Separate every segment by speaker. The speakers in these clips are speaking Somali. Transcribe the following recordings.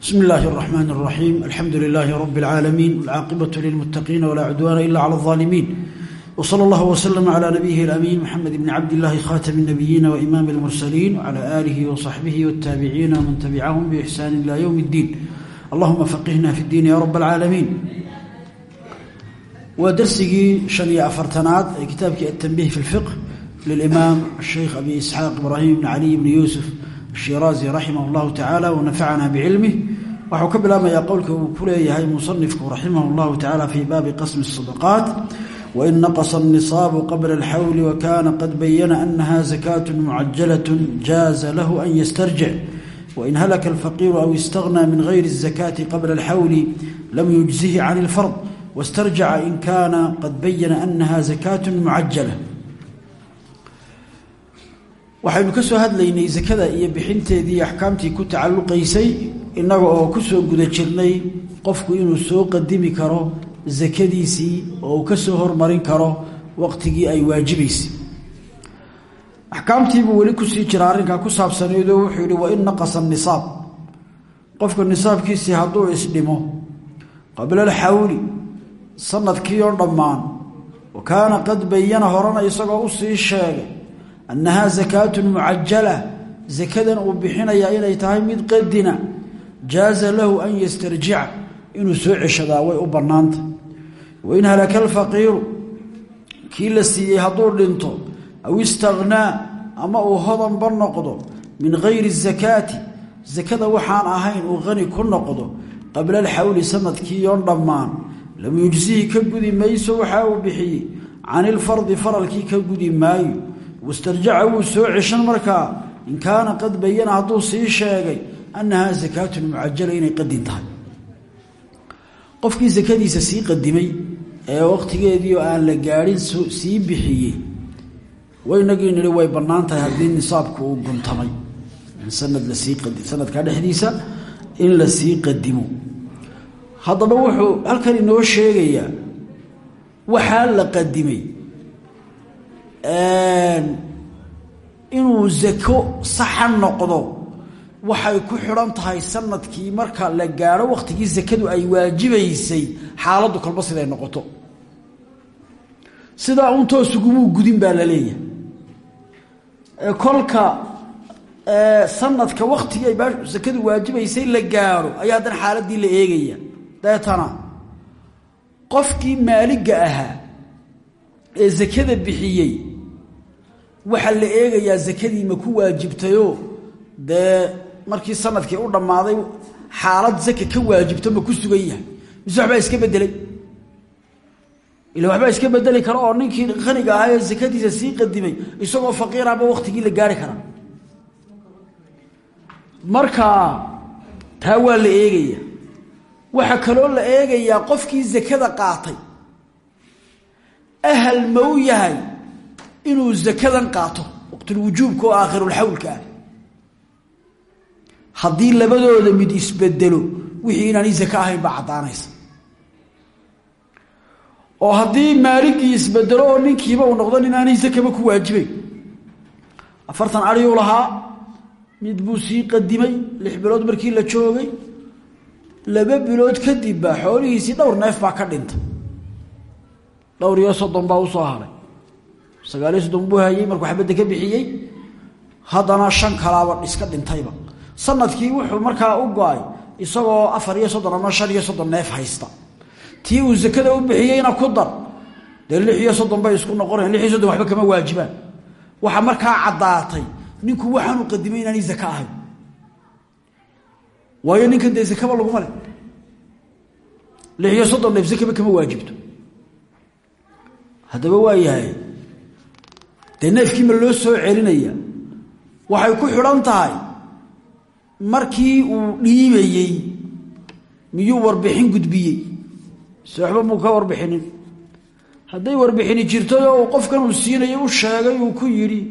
Speaker 1: bsmi اllahi الرحmn الرaxيim alxamdu لilaahi rb العaalamiin wاlcaaqibaة lilmutaqiina wlaa cudwaana ila clى الظaalimiin wslى اllah wslm عlى nabiyihi اlأmiin mxamed bn cabd اllahi khatm الnabiyiina وimaam اlmursaliin wعlى alihi وصaxbihi wالtaabiciina wman tabicahum bإxsaan ilى ywm اddiin allahuma faqihna fi اddiin ya rab اlcaalamiin waa dersigii shan iyo afartanaad ee kitaabkii atanbih fi اlfiqh lilimaam sheikh abi isxaaq ibraahim bn caliy bni yuusuf الshiraazi raximah اllahu tacala wanafacana bcilmih waxuu ka bilaabmayaa qowlka uu ku leeyahay musanifku raximah اllahu tacala fii baabi qasmi الصadaqaat wain naqصa الnisaabu qabla اlxawli wakana qad bayana anaha zakaة mucajalaة jaaza lahu an ystarjic wain halaka اlfaqiiru aw istaghnى min gayri الzakaةi qabla اlxawli lam yujzihi can اlfard wastarjaca in kana qad bayana anaha zakaة mucajala waxaynu ka soo hadlaynay sakada iyo bixinteedii axkaamtii ku tacalluqaysay innaga oo ku soo guda jirnay qofku inuu soo qadimi karo sakadiisii oo uu ka soo hormarin karo waqtigii ay waajibaysay. Axkaamtiibuu weli ku sii jira arrinkaa ku saabsanaydoo wuxuu yihi wain naqasa nisaab qofka nisaabkiisii hadduu isdhimo qabla alxawli sannadkii oo dhammaan wa kaana qad bayana horena isagoo u sii sheegay annahaa sakaatun mucajala sakadan uu bixinayaa inay tahay mid qadina jaaza lahu an yastarjica inuu soo ceshadaa way u bannaanta. Wain halaka alfaqiiru kii la siiyey hadduu dhinto aw istaghnaa ama uu hodanba noqdo min gayri sakaati sakada waxaan ahayn uu qani ku noqdo qabla alxawli sannadkii yoon dhammaan lam yujsihi ka gudi mayso waxa uu bixiyey can ilfardi faralkii ka gudi maayo. Wastarjaca wuu soo ceshan markaa in kaana qad bayana hadduu sii sheegay annahaa sakaatun mucajala inay qadin tahay qofkii sakadiisa sii qadimay ee waqtigeedii oo aan la gaadhin sii bixiyey waynagii nidhi way bannaan tahay haddii nisaabku uu guntamay sanad la sii sanadkaa dhexdiisa in la sii qadimo haddaba wuxuu halkan inoo sheegayaa waxaa la qadimay inuu zako saxa noqdo waxay ku xidhan tahay sannadkii marka la gaadho wakhtigii sakadu ay waajibaysay xaaladdu kolba siday noqoto. Sidaa uun toosugumuu gudin baa la leeyahay. Kolka sanadka wakhtigii ay sakadu waajibaysay la gaadho ayaa haddana xaaladdii la eegaya. Deetana qofkii maaliga ahaa ee sakada bixiyey waxaa la eegayaa sakadii ma ku waajibtayoo dee markii sannadkii u dhammaaday xaalad zaka ka waajibto ma ku sugan yahay. Mise waxbaa iska bedelay ila waxbaa iska bedeli kara oo ninkii qaniga ahaa ee sakadiisa sii qadimay isagoo faqiiraba waktigii la gaari karaa. Marka taa waa la eegaya. Waxaa kaloo la eegayaa qofkii sakada qaatay. Ahal ma u yahay inuu zakadan qaato? Waqtulwujuubka oo aakhirulxawlka ah haddii labadooda mid isbedelo wixii inaanay zake ahayn baa caddaanaysa. Oo haddii maaligii isbedelo oo ninkiiba uu noqdo nin aanay zakaba ku waajibayn afartan adiyuu lahaa mid buu sii qadimay lix bilood markii la joogay laba bilood kadib baa xoolihiisii dhowr neef baa ka dhintay dhowr iyo soddon baa u soo haray. Sagaaliyo soddon buu hayey markuu xabadda ka bixiyey haddana shan kalaaba iska dhintayba sannadkii wuxuu markaa u go'ay isagoo afar iyo soddon ama shan iyo soddon neef haysta. Tii uu sakada u bixiyeyna ku dar dee lix iyo soddon bay isku noqonayan lix waxba kama waajibaan. Waxaa markaa caddaatay ninku waxaanu qadimay inaanay zaka ahayn. Waayo ninkan dee zakaba laguma leh. Lix iyo soddon neef zakaba kama waajibto. Haddaba waa yahay dee neefkiima loo soo celinaya waxay ku xidhan tahay markii uu dhiibayey miyuu warbixin gudbiyey? Se waxba muu ka warbixinin. Hadday warbixini jirtay oo uu qofkan uu siinayay u sheegay uu ku yidhi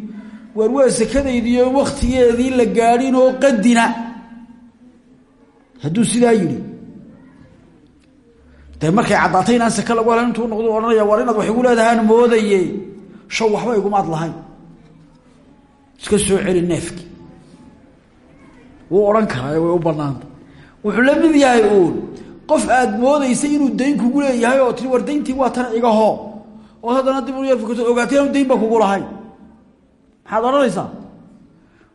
Speaker 1: waar waa sakadaydiiyo wakhtigeedii la gaadhin oo qadina hadduu sidaa yidhi. Dee markay caddaatay inaan sake lagu helan intuu noqdu odhanaya war inaad wax igu leedahaan moodaye shaw waxba igumaad lahayn. Iska soo celi neefki wuu odhan karaa way u banaanta wuxuu la mid yahay uun qof aad moodaysa inuu dayn kugu leeyahay oo tii war dayntii waa tan igahoo oo haddana dib u yarfukato ogaatay anu dayn ba kugu lahayn maxaad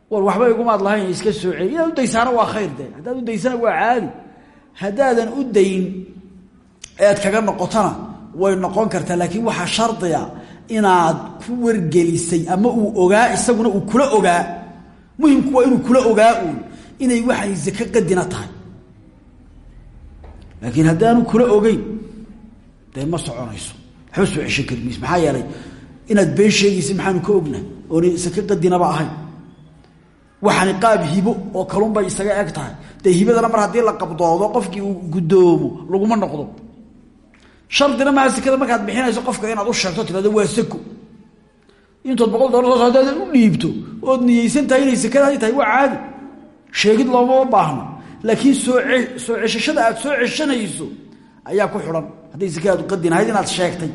Speaker 1: war waxba igumaad lahayn iska soo celi inaad u daysaana waa khayr de haddaad u daysana waa caadi. Haddaadan u dayn ead kaga noqotona way noqon kartaa laakiin waxaa shardiga inaad ku wargelisay ama uu ogaa isaguna uu kula ogaa. Muhimku waa inuu kula ogaa uun inay waxay zake qadina tahay. Laakiin haddaanu kula ogeyn dee ma soconayso. Waxba soo ceshan kari mayso maxaa yeelay inaad been sheegaysa maxaanu ka ogna oona sake qadinaba ahayn. Qaab hibo oo kalunbay isaga eg tahay. Dee hibadana mar haddii la qabdoodo qofkii uu guddoomo laguma noqdo. Shardina maha sekada markaad bixinayso qofka inaad u sheegto tirado waa intood boqol dolar soo hadaad u dhiibto ood niyeysan tahay inay sekadaadi tahay waa caadi sheegid loomama baahno. Laakiin soo ceshashada aad soo ceshanayso ayaa ku xidhan. Hadday sekadaadu qadin inaad sheegtay.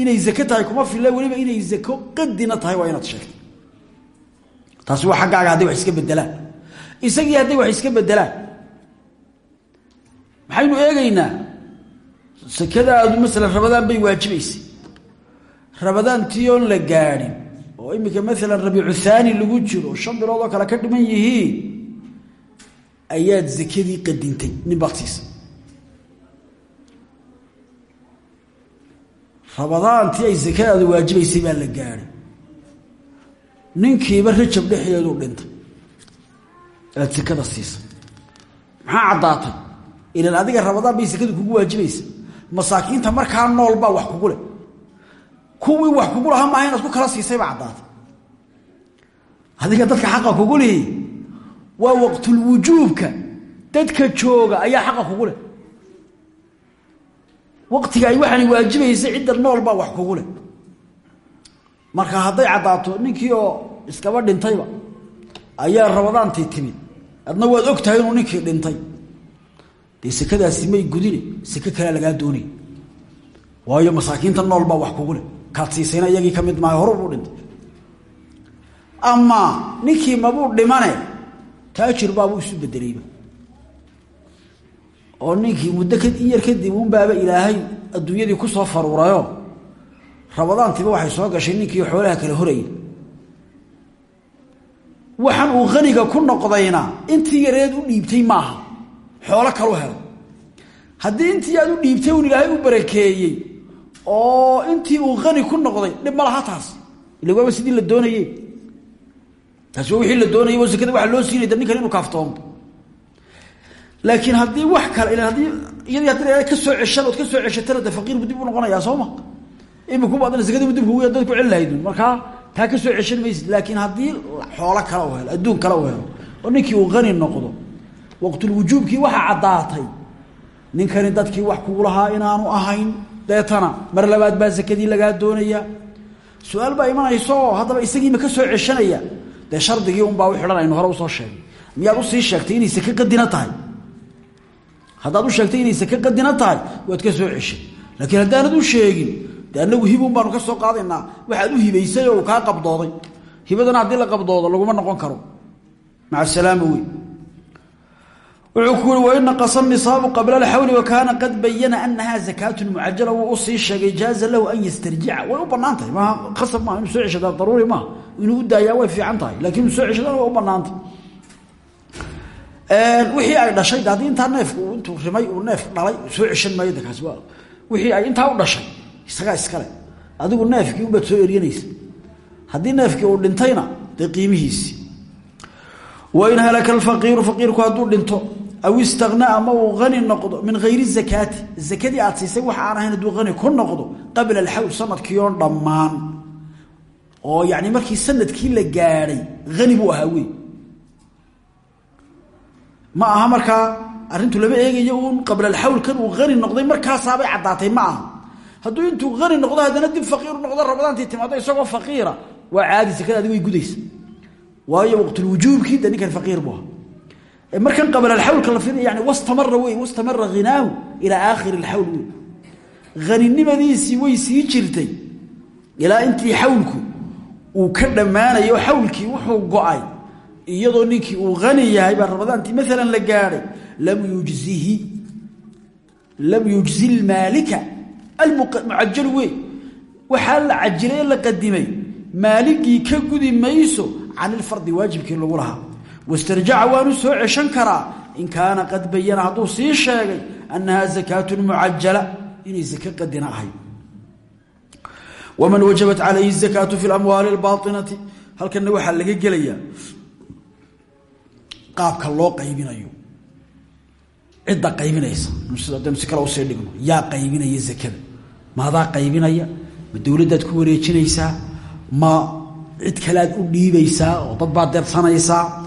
Speaker 1: Inay zake tahay kuma filla weliba inay zako qadina tahay waa inaad sheegtay. Taasi waa xaggaaga hadday wax iska bedelaan isagii hadday wax iska bedelaan maxaynu eegaynaa sakadaadu masalan rabadaan bay waajibaysay. Rabadaantii oon la gaadhin oo iminka maalan rabiicu haani lagu jiro shan bilood oo kale ka dhiman yihiin ayaad sakadii qadintay nin baktiisa rabadaantii ay sakadaadu waajibaysay baa la gaadhay ninkiiba rajab dhexdeeduu dhintay. Aad sakada siisay maxaa caddaatay? Ilan adiga rabadaan bay sakadu kugu waajibaysa masaakiinta markaa nool baa wax kugu leh. Kuwii wax kugu lahaa maaha inaad ku kala siisay baa caddaatay. Adiga dadka xaqa kugu lihi waa waqtulwujuubka dadka jooga ayaa xaqa kugu leh. Waqtiga ay waxaani waajibaysa cidda nool baa wax kugu leh. Marka hadday caddaato ninkii oo iskaba dhintayba ayaa rabadaantii timid. Adna waad og tahay inuu ninkii dhintay. Dee sekadaasi may gudine seke kalea lagaa doonay. Waayo masaakiinta nool baa wax kugu leh. Kaad siisayna iyagii ka mid maayo horu buu dhintay. Ama ninkii mabuu dhimane taajir baabuu isu bedelayba oo ninkii muddo yar kadib unbaaba ilaahay adduunyadii ku soo faruurayo rabadaantiiba waxay soo gashay ninkii xoolaha kala horayay waxaan uu qaniga ku noqdayna intii yareed u dhiibtay maaha. Xoolo kalu helo. Haddii intii aad u dhiibtay un ilaahay u barakeeyey oo intii uu qani ku noqday dhib ma laha taas. Ila waaba sidii la doonaye taasi waa wixii la doonayay oo sekada waxa loo siinay da ninkan inuu kaaftoomo laakiin haddii wax kale ila haddii iyadii haddii ka soo ceshan ood ka soo ceshatana de faqiir bu dib u noqonayaa soo ma? Imikuba adna sekadii bu dib kugu dad ku celi lahaydun markaa taa ka soo ceshan maysid laakiin haddii xoolo kale u helo adduun kale u helo oo ninkii uu qani noqdo waqtulwujuubkii waxaa caddaatay ninkani dadkii wax kugu lahaa inaanu ahayn deetana mar labaad baa sekadii lagaa doonaya su'aal baa imanaysa oo haddaba isagiima ka soo ceshanaya dee shardigii unbaa u xidhan aynu hore u soo sheegay. Miyaad u sii sheegtay inay seke qadina tahay? Haddaad u sheegtay inay seke qadina tahay waad ka soo ceshay laakiin haddaanad u sheegin de anagu hibun baanu ka soo qaadaynaa waxaad u hibaysay oo kaa qabdooday. Hibadana haddii la qabdoodo laguma noqon karo. Maca salaama wey wuxuu ku yuri wain naqasa nisaabu qabla alxawli wakaana qad bayana anaha zakaatun mucajala wuu u sii sheegay jaaza lahu an yastarjica way u bannaan tahay. Maaha khasab maaha inuu soo ceshada daruuri maaha. Inuu u daayaa way fiican wixii ay dhashay de haddii intaa neefku intuu rimay uu neef dhalay soo ceshan maayo de kaasi wixii ay intaa u dhashay isagaa iskale adigu neefkii unbaad soo eryanaysa. Haddii neefkii uu dhintayna dee qiimihiisii wain halaka alfaqiiru faqiirku hadduu dhinto aw istagna ama uu ani noqdo min hayri zakaati zakadii aad siisay waxa aan ahayn hadduu ani ku noqdo qabla alxawl sannadkii oo dhammaan oo yani markii sannadkii la gaadhay ani buu ahaa wey ma aha markaa arintu lama eegayo uun qabla alxawl kan uu ani noqday markaasaabay caddaatay ma aha hadduu intuu ani noqdo haddana dib faqiiru noqdo rabadaantii timaado isagoo faqiira waa caadi sakadaadi way gudaysa waayo waqtulwujuubkii de ninkan faqiir buu ahaa markan qabla alxawlka la fiday yani wastamara wey wastamara hinaahu ilaa aakhiri alxawl wey haninimadiisii way sii jirtay ilaa intii xawlku uu ka dhammaanayo xawlkii wuxuu go'ay iyadoo ninkii uu hani yahay baa ramadaantii maalan la gaadhay lam yujzihi lam yujzi lmaalika almucajalu wey waxaa la cajilay ee la qadimay maaligii gudi mayso can ilfardi waajibkii lagu lahaa wastarjaca waanu soo ceshan karaa in kaana qad bayana hadduu sii sheegay annaha zakaatun mucajala inay zake qadina ahay waman wajabat calayhi zakaatu fi lamwaali albaainati halkana waxaa laga gelayaa qaabka loo qaybinayo cidda qaybinaysa si kale u sii dhigno yaa qaybinaya zakada maadaa qaybinaya ma dowladdaad ku wareejinaysaa ma cid kalead u dhiibaysaa oo dad baad deersanaysaa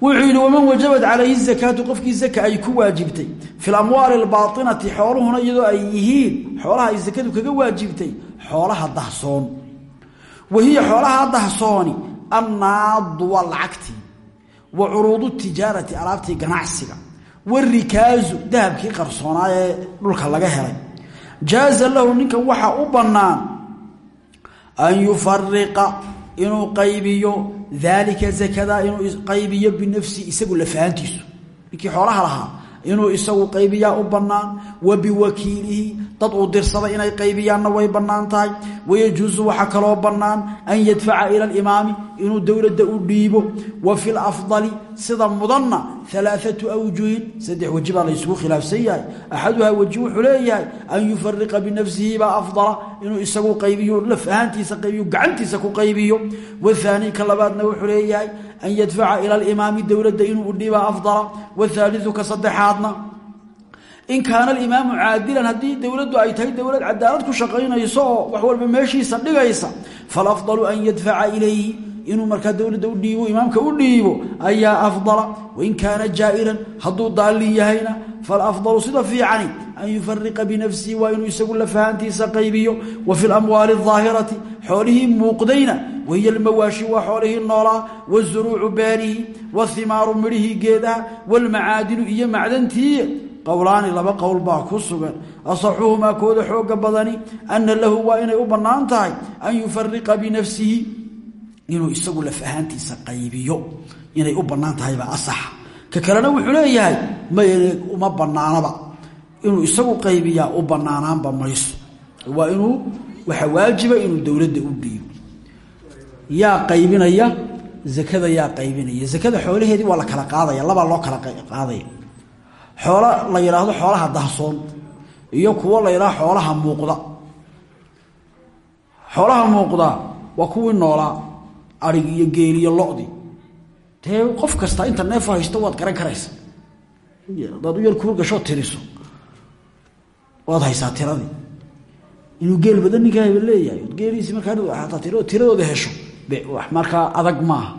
Speaker 1: wuxuu yidhi waman wajabat calayhi zakaatu? Qofkii zaka ay ku waajibtay. Fi lamwaali albaainati xooluhuna iyadoo ay yihiin xoolaha ay zakadu kaga waajibtay xoolaha dahsoon. Wahiya xoolaha dahsooni annaadu waa lacagtii wa curuudu tijaarati alaabtii ganacsiga. Warikaazu dahabkii qarsoonaa ee dhulka laga helay. Jaaza lahu ninkan waxa u bannaan an yufariqa inuu qaybiyo daalika zakada inuu qaybiyo binafsi isagu lafahantiisu ninkii xoolaha lahaa inuu isagu qaybiyaa u bannaan wa biwakiilihi dad uu dirsaday inay qaybiyaanna way bannaan tahay wayajuusu waxaa kaloo bannaan an yadfaca ila alimaami inuu dowladda u dhiibo wa lafdali sida mudanna alaaatu awjuhin saddex weji baa laysugu khilaafsan yahay axaduhaa weji wuxuu leeyahay an yufariqa binafsihi baa afdala inuu isagu qaybiyo laf ahaantiisa qaybiyo gacantiisa ku qaybiyo wahaani ka labaadna wuxuu leeyahay an yadfaca ila alimaami dowladda inuu udhiibaa afdala wahaaliu ka saddexaadna in kaana alimaamu caadilan haddii dowladdu ay tahay dowlad cadaalad ku shaqaynayso inuu markaa dowladda u dhiibo imaamka u dhiibo ayaa afdala. Wain kaana jaa'iran hadduu daalin yahayna falafdalu sida fiicani an yufariqa binafsihi waa inuu isagu lafahantiisa qaybiyo. Wa fi lamwaali aahirati xoolihii muuqdayna wahiy almawaashi waa xoolihii noolaa wazuruucu beerihi wathimaaru midhihii geedaha walmacaadinu iyo macdantii qowlaani laba qowl baa ku sugan. Asaxuhumaa kooda xooga badani ana lahu waa inay u bannaan tahay an yufariqa binafsihi inuu isagu laf ahaantiisa qaybiyo inay u bannaan tahaybaa asaxa ka kalena wuxuu leeyahay may uma bannaanaba. Inuu isagu qaybiyaa u bannaanaanba mayso. Waa inuu waxa waajiba inuu dowladda u dhiibo. Yaa qaybinaya zakada yaa qaybinaya. Zakada xoolaheedii waa la kala qaadaya labaa loo kala qaadaya. Xoolo la yidhaahdo xoolaha dahsoon iyo kuwo la yidhahdo xoolaha muuqda. Xoolaha muuqda waa kuwii noolaa arig iyo geel iyo lodi. Dee qof kasta inta neefo haysto waad garan karaysa. Hadaad u yar kuu gashoo tiriso waad haysaa tiradii inuu geel badan ninkaa haba leeyahay od geeliisi markaa ataa tir tiradooda hesho. Markaa adag maaha.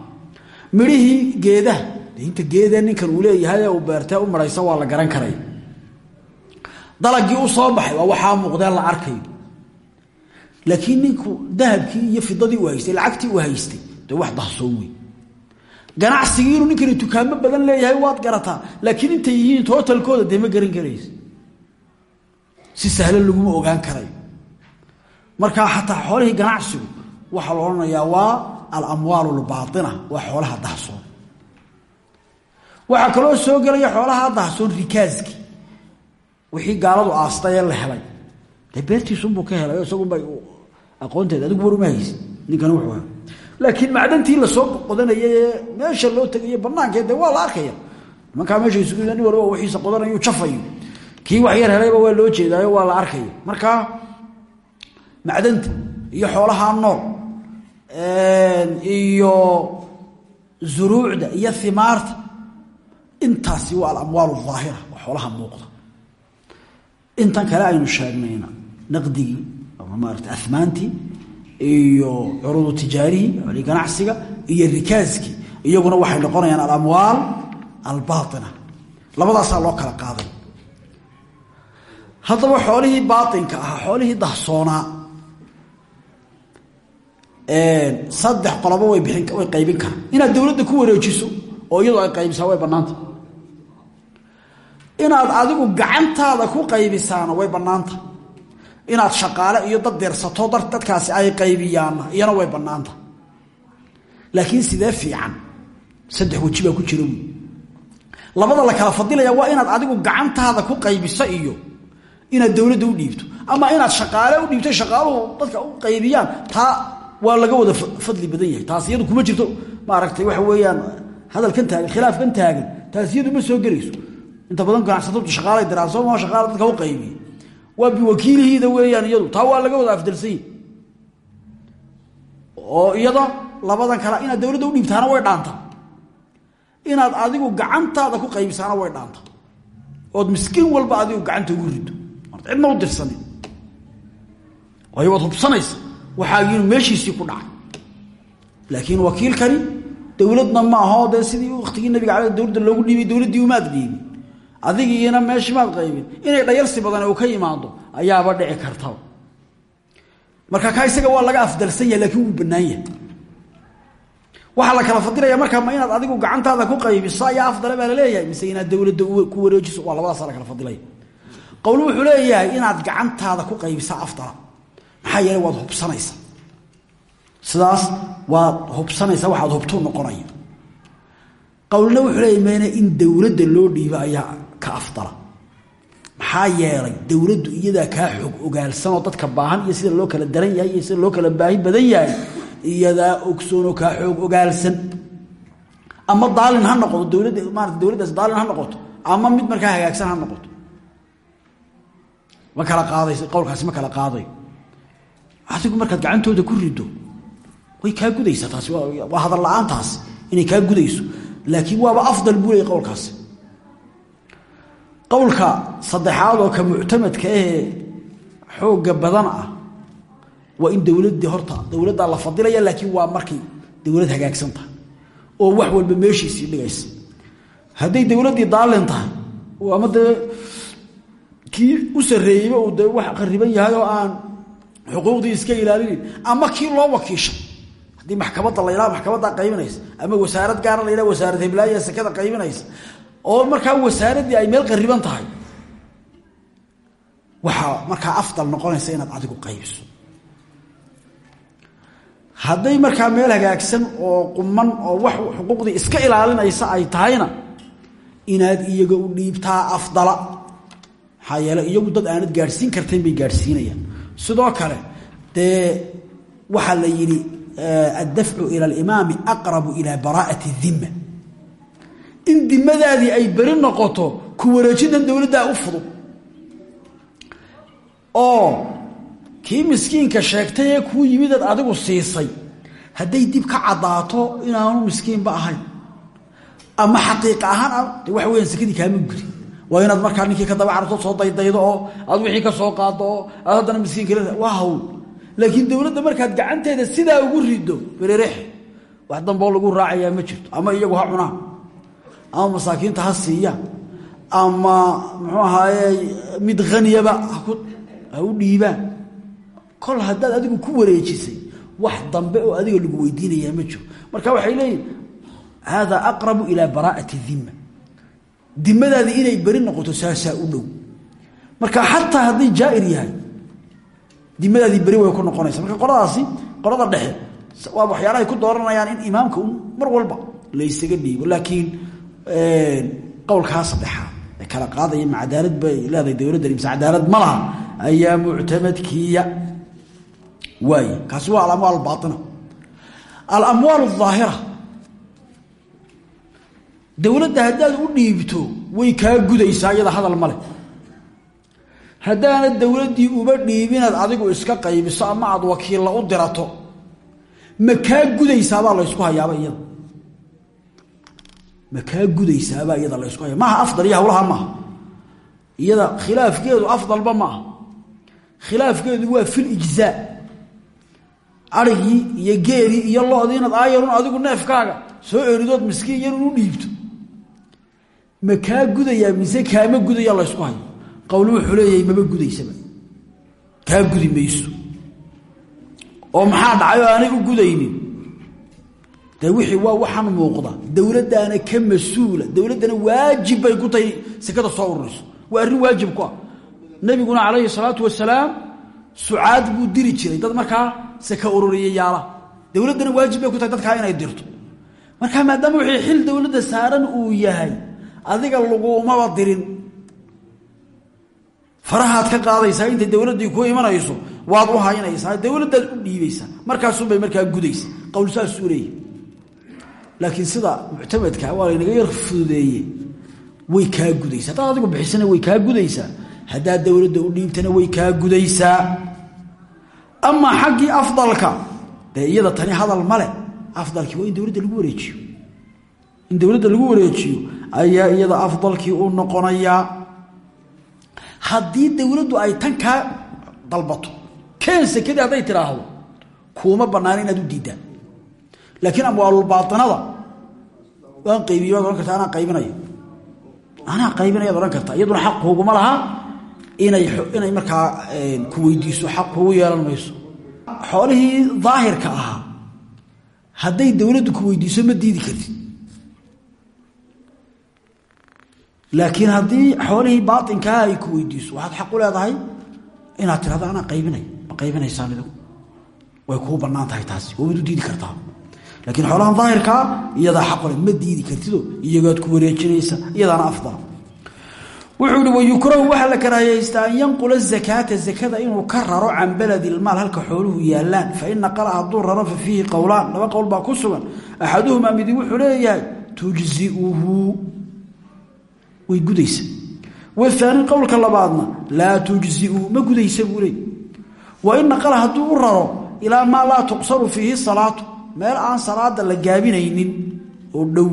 Speaker 1: Midhihii geedaha inta geedee ninkan uu leeyahay ee uu beertee u maraysa waa la garan karay. Dalagii u soo baxay waa waxaa la arkayo laakiin ninku dahabkii iyo fidadii u haystay lacagtii de wax dahsoon wey ganacsigii inuu ninkani dukaamo badan leeyahay waad garataa laakiin intay yihiin tootalkooda dee ma garan karaysa si sahlan laguma ogaan karayo. Markaa xataa xoolihii ganacsigu waxaa la odhanayaa waa alamwaal lbaaina waa xoolaha dahsoon waxaa kaloo soo gelaya xoolaha dahsoon rikaaski. Wixii gaaladu aastay ee la helay. Dee beertiisunbuu ka helay isagunba aqoonteed adigu laakiin macdantii la soo qodanaya ee meesha loo tegayo banaankeed waa la arkaya. Nimankaa meesha isugu nin walba wiiisa qodanayo jafayo kii wax yar helayba waa loo jeedaayo waa la arkaya markaa macdanta iyo xoolaha nool iyo zuruucda iyo himaarta intaasi waa alamwaal aahira waa xoolaha muuqda. Intan kale aynu sheegnayna naqdigii ama maarata amaantii iyo curudu tijaarihii oli ganacsiga iyo rikaaskii iyaguna waxay noqonayaan alamwaal albaaina labadaasaa loo kala qaaday. Haddaba xoolihii baainka ahaa xoolihii dahsoonaa saddex qolobo way biin way qaybin karaan. Inaad dowladda ku wareejiso oo iyadoo ay qaybisaa way bannaanta. Inaad adigu gacantaada ku qaybisaana way bannaanta inaad shaqaale iyo dad deersato dadkaasi ay qaybiyaanna iyana way bannaanta. Laakiin sidee fiican? Saddex weji baa ku jira labada la kala fadilaya waa inaad adigu gacantaada ku qaybiso iyo inaad dowladda u dhiibto. Ama inaad shaqaale u dhiibto shaqaaluhu dadka u qaybiyaan taa waa laga wada fadli badan yahay. Taas iyadu kuma jirto. Maaragtay waxa weeyaan hadalkan taagan khilaafkan taagan taas iyadu ma soo gelayso. Inta badan ganacsatadu shaqaalay diraan soo maa shaqaala dadka u qaybiya waa biwakiilihiida weeyaan iyadu. Taa waa laga wada afdalsanya oo iyada labadan kale inaad dowladda u dhiibtaana way dhaantaa. Inaad adigu gacantaada ku qaybisaana way dhaanta ood miskiin walba adigu gacanta ugu rido cidna u dirsanin. Waayo waad hubsanaysa. Waxaagiinu meeshiisii ku dhacay. Laakiin wakiilkani dowladna ma aho dee sidii waktigii nabiga ale dowladda loogu dhiibay dowladdii umaad dhiibin adigiina meeshii maad qaybin. Inay dhayalsi badan uu ka yimaado ayaaba dhici kartaba marka ka isaga waa laga afdalsan yahay lakiin wuu bannaan yahay. La kala fadilaya markaa ma inaad adigu gacantaada ku qaybiso ayaa afdale baa la leeyahay mise inaad dowladda ku wareejiso waa labadaasa la kala fadilaya. Qowl wuxuu leeyahay inaad gacantaada ku qaybisa afdala. Maxaa yeeley waad hubsanaysa. Sidaas waad hubsanaysa waxaad hubtuu noqonaya qowlna wuxuu leeyahy mene in dowladda loo dhiibo ayaa ka afdala. Maxaa yeelay dowladdu iyadaa kaa xog ogaalsanoo dadka baahan iyo sida loo kala daran yahay iyo sida loo kala baahi badan yahay iyadaa ogsoonoo kaa xoog ogaalsan. Ama daalin ha noqoto dowladda maarata dowladdaas daalin ha noqoto ama mid markaa hagaagsan ha noqoto. Ma kala qaadayso qowlkaasi ma kala qaadayo adigu markaad gacantooda ku rido way kaa gudaysaa taasi waa hadal la'aantaas inay kaa gudayso. Laakiin waaba afdal buu leeyay qowlkaasi qowlka saddexaad oo ka muctamadka ahee xoogga badan ah waa in dowladdii horta dowladdaa la fadilaya laakiin waa markay dowlad hagaagsan tahay oo wax walba meeshiisii dhigaysa. Hadday dowladdii daalin tahay oo ama dee kii u sarreeyeyba uu dee wax qariban yahay oo aan xuquuqdii iska ilaalinin? Ama kii loo wakiishay haddii maxkamadda la yidhaha maxkamaddaa qaybinaysa? Ama wasaarad gaara la yidhaha wasaarad heblaaya sekada qaybinaysa oo markaa wasaaraddii ay meel qariban tahay. Waxaa markaa afdal noqonaysa inaad adigu qaybiso. Hadday markaa meel hagaagsan oo quman oo wax xuquuqdii iska ilaalinaysa ay tahayna inaad iyaga u dhiibtaa afdala. Maxaa yeele iyagu dad aanad gaadhsiin kartayn bay gaadhsiinayaan. Sidoo kale dee waxaa la yidhi addafcu ila alimaami aqrabu ilaa baraa'ati dimma in dimadaadii ay beri noqoto ku wareejintan dowladdaa u fudud. Oo kii miskiinka sheegtay ee kuu adigu siisay hadday dib ka caddaato inaanu miskiinba ahayn. Ama xaqiiqa ahaan de waxa weyaan sekadii kaama guri. Waa inaad markaa ninkii ka daba carto soo daydaydo oo aad wixii ka soo qaado oo aad haddana miskiinka laakiin dowladda markaad gacanteeda sidaa ugu rido bererex wax damboo lagu raacayaa ma jirto ama iyagu ha cunaan ama masaakiinta ha siiyaan ama muxuu ahaaye mid haniyaba ha u dhiibaan kol haddaad adigu ku wareejisay wax dambe oo adiga lagu weydiinayaa ma jiro. Marka waxay leeyihiin haadaa aqrabu ilaa baraa'ati dimma dimadaadii inay beri noqoto saasaa u dhow. Marka xataa hadday jaa'ir yahay dimadaadii beri way ku noqonaysa marka qoladaasi qolada dhexe waa waxyaalahay ku dooranayaan in imaamka mar walba laysaga dhiibo. Laakiin qowlkaa saddexaad. Ee kala qaadaya ma bay leedahay dowladdan mise cadaalad ma laha. Ayaa muctamadkiiya waay kaasi waa alamwaal albaaina alamwaal aahira dowladda haddaad u dhiibto way kaa gudaysaa iyada hadal male haddaanad dowladdii uba dhiibinaad adigu iska qaybiso ama aad wakiilla u dirato ma kaa gudaysaabaa laysku hayaaba iyada ma kaa gudaysaabaa iyada laysku haya maaha afdal iyo hawlaha maaha. Iyada khilaafkeedu afdalba ma aha khilaafkeedu waa fil ijzaa arigii iyo geelii iyo loodii inaad aayarun adigu neefkaaga soo eridood miskiin yarun u dhiibto. Ma kaa gudayaa mise kaama gudaya laysku hayo? Qowl wuxuu leeyahay maba gudaysaba kaa gudi mayso. Oo maxaa dhacay oo aanay u gudaynin dee wixii waa waxaan muuqda dowladdaana ka mas'uula dowladdana waajib bay ku tahay sekada soo ururiso. Waa arrin waajib ku ah. Nabiguna calayhi salaatu wasalaam sucaad buu diri jiray dad markaa seka ururiyayaala dowladdana waajib bay ku tahay dadkaa inay dirto. Marka maadaama wixii xil dowladda saaran uu yahay adiga lagumaba dirin. Farahaad ka qaadaysaa inta dowladdii ku imanayso waad u haynaysaa dowladdaad u dhiibaysaa markaasuunbay markaa gudaysa qowl saasuu laakiin sida muctamadka waa laynaga yar fududeeye way kaa gudaysaa. Haddaad adigu bixisana way kaa gudaysaa. Haddaad dowladda u dhiibtana way kaa gudaysaa. Amaa xaggii afdalka dee iyada tani hadal male afdalkii waa in dowladda lagu wareejiyo. In dowladda lagu wareejiyo ayaa iyada afdalkii u noqonayaa haddii dowladdu ay tan kaa dalbato keen sekadii hadday tidhaahdo kuuma bannaan inaad u diiddaan laakiin amwaalulbaainada waan qaybiye waad odhan karta anaa qaybinaya. Anaa qaybinayaad odhan karta iyaduna xaq kuuguma laha inay markaa ku weydiiso xaq kuugu yeelan mayso. Xoolihii daahirka ahaa hadday dowladdu ku weydiiso ma diidi kartid. Laakiin haddii xoolihii baainkaa ay ku weydiiso waxaad xaq u leedahay inaad tirahdo qaybinay ma qaybinaysaan idigu. Way kuu bannaan tahay taasi waabad u diidi kartaa laakiin xoolahan daahirkaa iyadaa xaqole ma diidi kartido iyagaad ku wareejinaysa iyadaana afdal. Wuxuu ihi wayukrahu waxaa la karaahaystaa an yanqula zakaata zakada inuu ka raro can baladi ilmaal halka xooluhu yaalaan fain naqala hadduu raro fa fiihi qowlaan laba qowl baa ku sugan. Axaduhumaa midi wuxuu leeyahay tujziuhu. Way gudaysa. Wahaani qowlka labaadna laa tujziu ma gudaysa buu leey wain naqala hadduu u raro ilaa maa laa tuqsaru fiihi salaatu meel aan salaada la gaabinaynin oo dhow.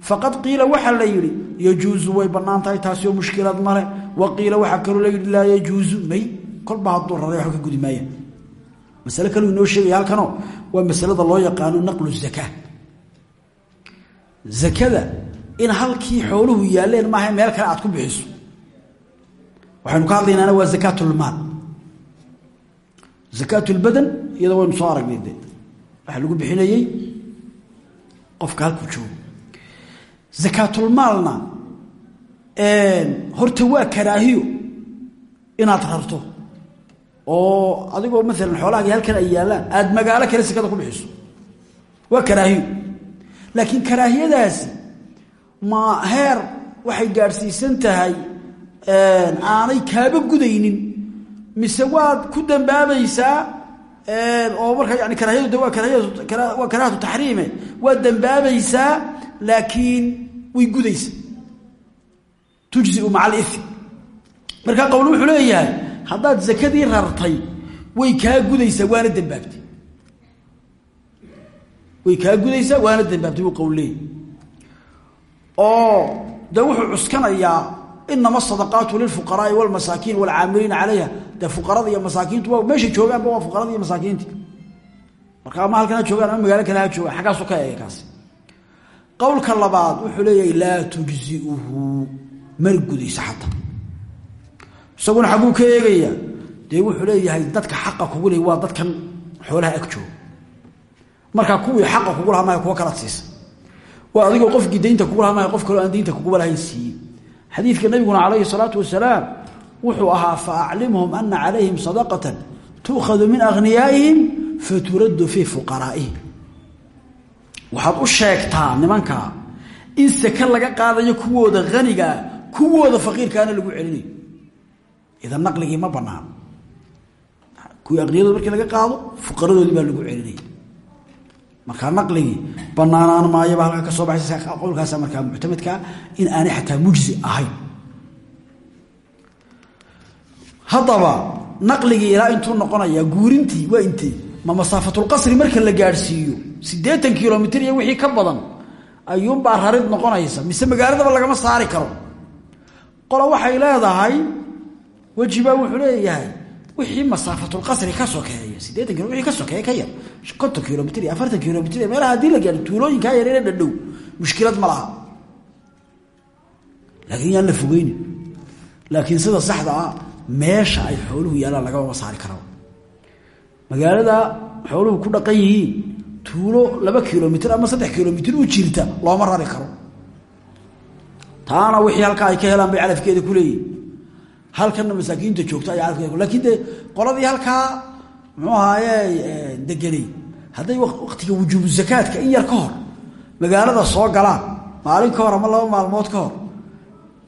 Speaker 1: Faqad qiila waxaa la yidhi yajuusu way bannaan tahay oo mushkilad male wa qiila waxaa kaloo la yidhi laa yajuusu may kolba hadduu raray waxba ka gudi maaya. Masale kaluu waa masalada loo yaqaano naqlu zakaa zakada in halkii xooluhu yaalleen maaha meel kale aad ku bixiso. Waxaynu ka hadlaynaana waa zakaatulmaal zakaatulbadan iyada waynu soo aragnay waxaa lagu bixinayey qofka halkuu joogo. Zakaatulmaalna horta waa karaahiyo inaad rarto. Oo adigoo maalan xoolahagi halkan ay yaallaan aada magaalo kale sekada ku bixiso. Waa karaahiyo. Laakiin karaahiyadaasi ma heer waxay gaadhsiisan tahay aanay kaaba gudaynin. Mise waad ku dambaabaysaa oo marka yani karaahiyadu waa waa karaahatu taxriime. Waad dambaabaysaa laakiin way gudaysa. Tujziu maca alimi markaa qowl wuxuu leeyahay haddaad zakadii rartay way kaa gudaysaa waana dambaabtay. Way kaa gudaysaa waana dambaabtay wuu qowl leeyahy oo de wuxuu cuskanayaa inama asadaqaatu lilfuqaraai walmasaakiin walcaamiliina calayha dee fuqarada iyo masaakiintu waa meeshay joogaanba waa fuqarada iyo masaakiinti marka ama halkan ha ama magaalo kale ha joogaan xaggaasu ka eega kaasi labaad wuxuu leeyahay laa tujziuhu mar gudaysa xataa isaguna xagguu ka eegaya dee wuxuu leeyahay dadka xaqa kugu le waa dadkan xoolaha ag markaa kuwii xaqa kugu lahaa maya kuwa kalaad waa adigoo qofkii daynta kugu lahaa qof kaloo aan daynta kuguba lahayn siiyey xadiidka nabiguna calayhi salaatu wasalaam wuxuu ahaa fa aclimhum ana calayhim sadaqatan tuukhadu min aghniyaa'ihim faturaddu fii fuqaraa'ihim. Waxaad u sheegtaa nimankaa in seke laga qaadayo kuwooda hanigaa kuwooda faqiirkaana lagu celinayo idan naqligii ma banaan kuwii aqniyadooda markii laga qaado fuqaradoodii baa lagu celinaya markaa naqligii banaanaan maayaba halkaa ka soo baxaysa qowlkaasa markaa muctamadkaa in aanay xataa mujzi ahayn. Haddaba naqligii ilaa intuu noqonayaa guurintii waa intee ma masaafatulqasri marka la gaadhsiiyo siddeetan kilomitr iyo wixii ka badan ayuunbaa rarid noqonaysa mise magaaladaba lagama saari karo. Qola waxay leedahay wejibaa wuxuu leeyahay wixii masaafatulqasri ka sokeeya siddeetan kilo wixii ka sokeeya ka yar konton kilomitr iyo afartan kilomitr iyo meelaha haddii la gaadho tuulooyinkaa yareere dhadhow mushkilad ma laha. Laakiin yaan la fogeynin laakiin sida saxda ah meesha ay xooluhu yaallaan lagamama saari kara magaalada xooluhu ku dhaqan yihiin tuulo laba kilomitr ama saddex kilomitr u jirta looma rari karo. Taana wixii halkaa ay ka helaan bay calafkeeda ku leeyihiin halkanna masaakiinta joogto ay calafkeeda lakiin dee qoladii halkaa muxuu ahaaye deganay hadday waktiga wujuubu zakaadka in yar ka hor magaalada soo galaan maalin ka hor ama laba maalmood ka hor.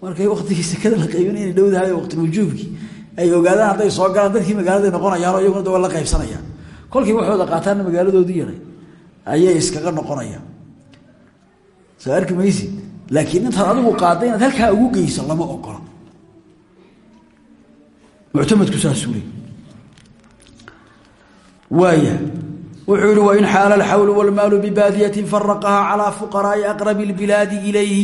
Speaker 1: Markay waktigii sekada la qaybinay inay dhowdahay waqtilwujuubkii ay ogaadaan hadday soo galaan dadkii magaaladay noqonayaanoo iyaguna da qaybsanayaan. Kolkii waxooda qaataanna magaaladoodii yaray ayay iskaga noqonayaan. Soo arki laakiin intaad adigu qaadda inaad halkaa ugu geyso lama ogola. Muctamadku saasuu leey waaya wuxuu yihi wain xaala alxawlu wاlmaalu bibaadiyatin faraqaha calىa fuqaraai aqrabi اlbilaadi ilayhi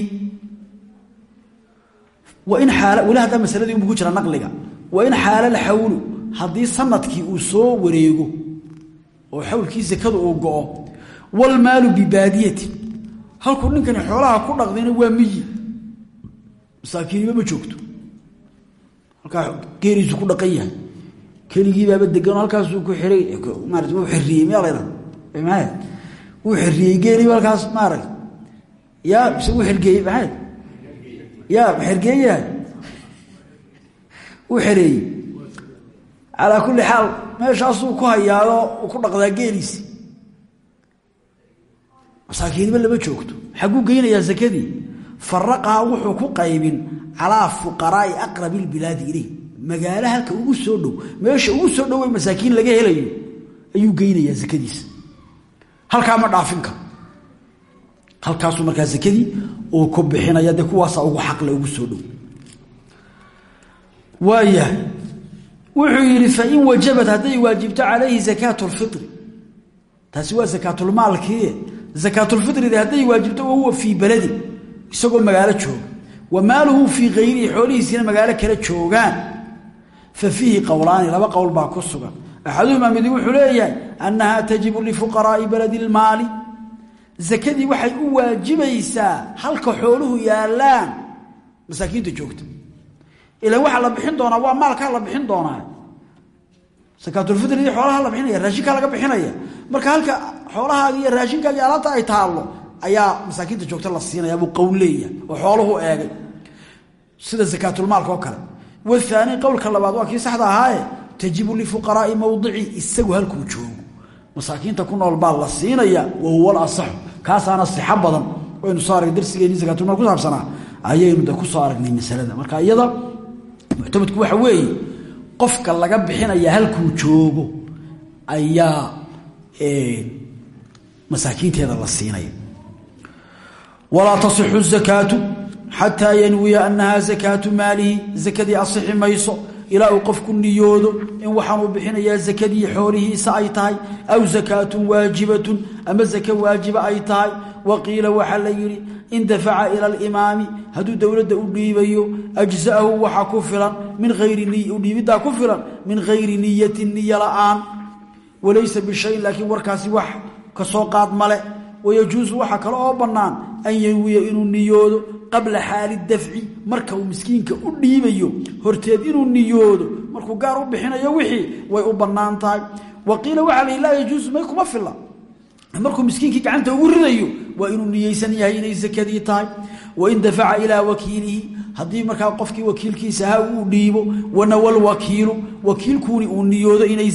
Speaker 1: wain xaala weli haddaa masaladii unbu ku jira naqliga wain xaala alxawlu haddii sanadkii uu soo wareego oo xawlkii sakada uu go-o wاlmaalu bibaadiyatin halkuu ninkani xoolaha ku dhaqdayna waa miyi masaakiinimo ma joogto halkaa geeriisu ku dhaqan yahay keligiibaaba degan halkaasuu ku geeliiba halkaas maaragta yaa mise wuu xergeeyey maxay? Yaa ma xergeeyahay wuu xereeyey calaa kulli xaal meeshaasuu ku hayaado ku dhaqdaa geeliisi. Masaakiinimo lama joogto. Xagguu geynayaa sakadii faraqaha wuxuu ku qaybin calaa fuqaraai aqrabi lbilaadi ileyh magaalo halka ugu soo dhow meesha ugu soo dhowe masaakiin laga helayo ayuu geynayaa sakadiisa halkaa ma dhaafin karo halkaasuu markaa sakadii uu ku bixinaya dee kuwaasa ugu xaqle ugu soo dhow. Waayahay wuxuu yidhi fain wajabat hadday waajibto calayhi zakaatu lfitri taasi waa sakaatulmaalkii zakaatulfitridi hadday waajibto wahuwa fii beladi isagoo magaalo jooga. Wa maaluhu fii kayrihi xoolihiisiina magaalo kale joogaan fa fiihi qowlaani laba qowl baa ku sugan. Axaduhumaa midi wuxuu leeyahay annahaa tajibu lifuqaraai baladi lmaali waxay u waajibaysaa halka xooluhu yaallaan. Masaakiinta joogta. Ilan waxaa la bixin doonaa waa maalkaa la bixin doonaa. Sakaatulfitridii xoolaha la bixinaya raashinkaa laga bixinaya. Marka halka xoolahaagi iyo raashinkaagi alaabta ay taallo ayaa masaakiinta joogta la siinaya buu qowl oo xooluhu eegay. Sida sakaatulmaalka oo kale wahaani qowlka labaad waa kii saxda ahaaye tajibu lifuqaraai mawdici isagu halkuu joogo masaakiinta ku nool baa la siinaya wa huwa alasaxu kaasaana sixo badan waynu soo arag darsigeennii sakaatulmaal ku saabsanaa ayaynu de ku soo aragnay masalada marka iyada muctamadku waxa weeye qofka laga bixinaya halkuu joogo ayaa masaakiinteeda la siinaya xataa yanwiya annahaa zakaatu maalihi zakadii asixi mayso ilaa uu qofku niyoodo in waxaanuu bixinayaa zakadii xoolihiisa ay tahay aw zakaatun waajibatun ama zake waajiba ay tahay wa qiila waxaa la yidhi in dafaca ila alimaami hadduu dowladda u dhiibayo ajza'ahu waxaa ku filan min ayri dhiibiddaa ku filan min hayri niyatin niyo la'aan walaysa bishayin laakiin warkaasi wax ka soo wayajuusu waxaa kale oo bannaan an yanwiya inuu niyoodo qabla xaali dafci marka uu miskiinka u dhiibayo. Horteed inuu niyoodo markuu gaar u bixinayo wixii way u bannaan tahay. Wa qiila waxaa lahi laa yajuusu may kuma filla. Markuu miskiinkii gacanta ugu ridayo waa inuu niyeysan yahay inay sakadii tahay. Wain dafaca ilaa wakiilihi haddii markaa qofkii wakiilkiisa ha uu dhiibo wanawa lwakiilu wakiilkuuni uu niyoodo inay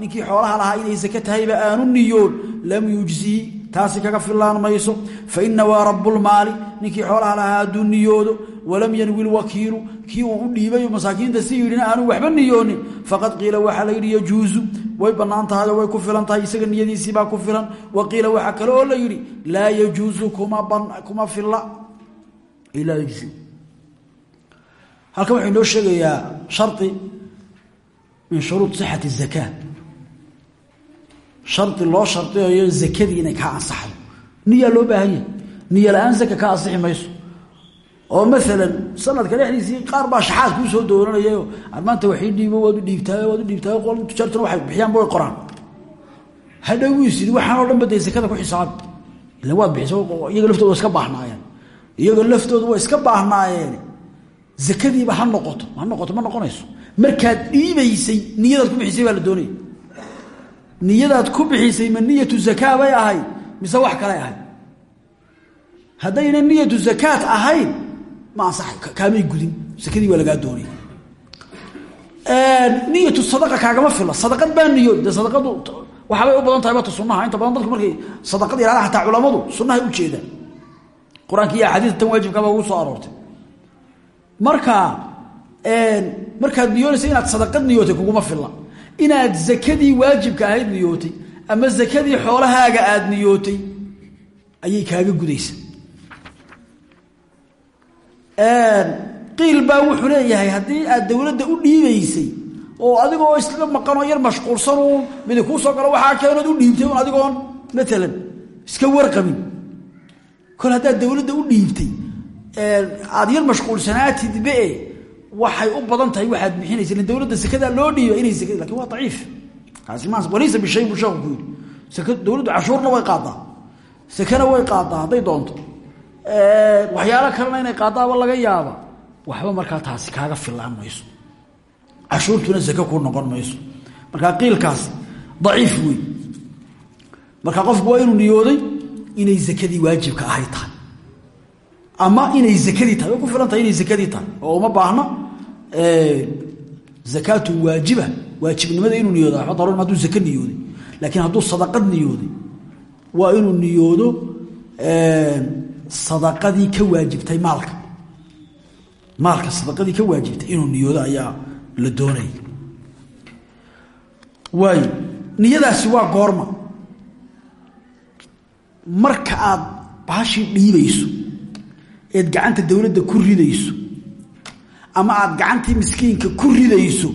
Speaker 1: ninkii xoolaha lahaa inay sake tahayba aanu niyoon lam yujzihi taasi kaga filaan mayso. Faina waa rabulmaali ninkii xoolaha lahaa hadduu niyoodo walam yanwi lwakiilu kii uu u dhiibayo masaakiinta si yidhina aanu waxba niyoonin. Faqad qiila waxaa la yidhi yajuusu way bannaan tahayo way ku filan tahay isaga niyadiisiibaa ku filan. Wa qiila waxaa kale oo la yidhi laa yajuusu kuma filla. Halkan wuxuu inoo sheegayaa shari min shuruud sixati الzaka shari loo shardiyayo zakadii inay kaa ansaxdo. Niyaa loo baahan yahay. Niya la'aan zaka ka ansixi mayso. Oo maalan sanadka dhexdiisii qaar baa shaxaad kuu soo dooranayao maanta waxii dhiibo waad u dhiibtaayo waad u dhiibtaayo qol tujaartuna waxay bixiyaanba way qoraan. Hadhow wuu is yidhi waxaan oo dhan ba ku xisaabi ila waad bixiso iyaga laftooda niyadaad ku bixisay ma niyatu zakaa bay ahayd mise wax kalay ahayd? Haddayna niyatu zakaat ahayn ma ansaxay kaamay gudin. Sakadii waa lagaa doonaya niyatu sadaqa kaagama fila sadaqad baa niyo dee sadaqadu waxaabay u badan tahay bata sunnaha. Inta badan dadku markay sadaqad yihahda xataa culamadu sunnahay u jeedaan qur'aanka iyo axaadiista tan waajibkaba ugu soo aroortay. Marka markaad niyoonaysa inaad sadaqad niyootay kuguma filla inaad zakadii waajibka ahayd niyootay ama zakadii xoolahaaga aada niyootay ayay kaaga gudaysa qiil baa wuxuu leeyahay haddii aad dowladda u dhiibaysay oo adigoo isla maqanoo yar mashquulsanuu midi kuu soo galo waxaa keenood u dhiibtay un adigoon maalan iska warqabin. Kol haddaad dowladda u dhiibtay aada yar mashquulsanaatidbe waxay u badan tahay waxaad bixinaysa in dowladda sekadaa loo dhiiba inay sekad laakiin waa daciif. Kaasi ma walaysa bishay buu sheeku ku yidhi. Way qaadaa. Sekana way qaadaa hadday doonto. Waxyaalo kalena inay qaadaaba laga yaaba. Waxba markaa taasi kaaga filaan mayso. Cashuurtuna seke ku noqon mayso. Markaa qiilkaasi daciif wey marka qofku waa inuu niyooday inay zakadii waajibka ahay tahay ama inay zakadii tahay. Ku filan tahay inay zakadii tahay. Oo uma baahno zakaatu waajiba waajibnimada inuu niyoodo. Waxba daruur hadduu zake niyooday. Laakiin hadduu sadaqad niyooday waa inuu niyoodo sadaqadii ka waajibtay maalka. Maalka sadaqadii ka waajibtay inuu niyoodo ayaa la doonaya waayo niyadaasi waa goorma. Marka aad baashii dhiibayso eed gacanta dowladda ku ridayso ama aad gacantii miskiinka ku ridayso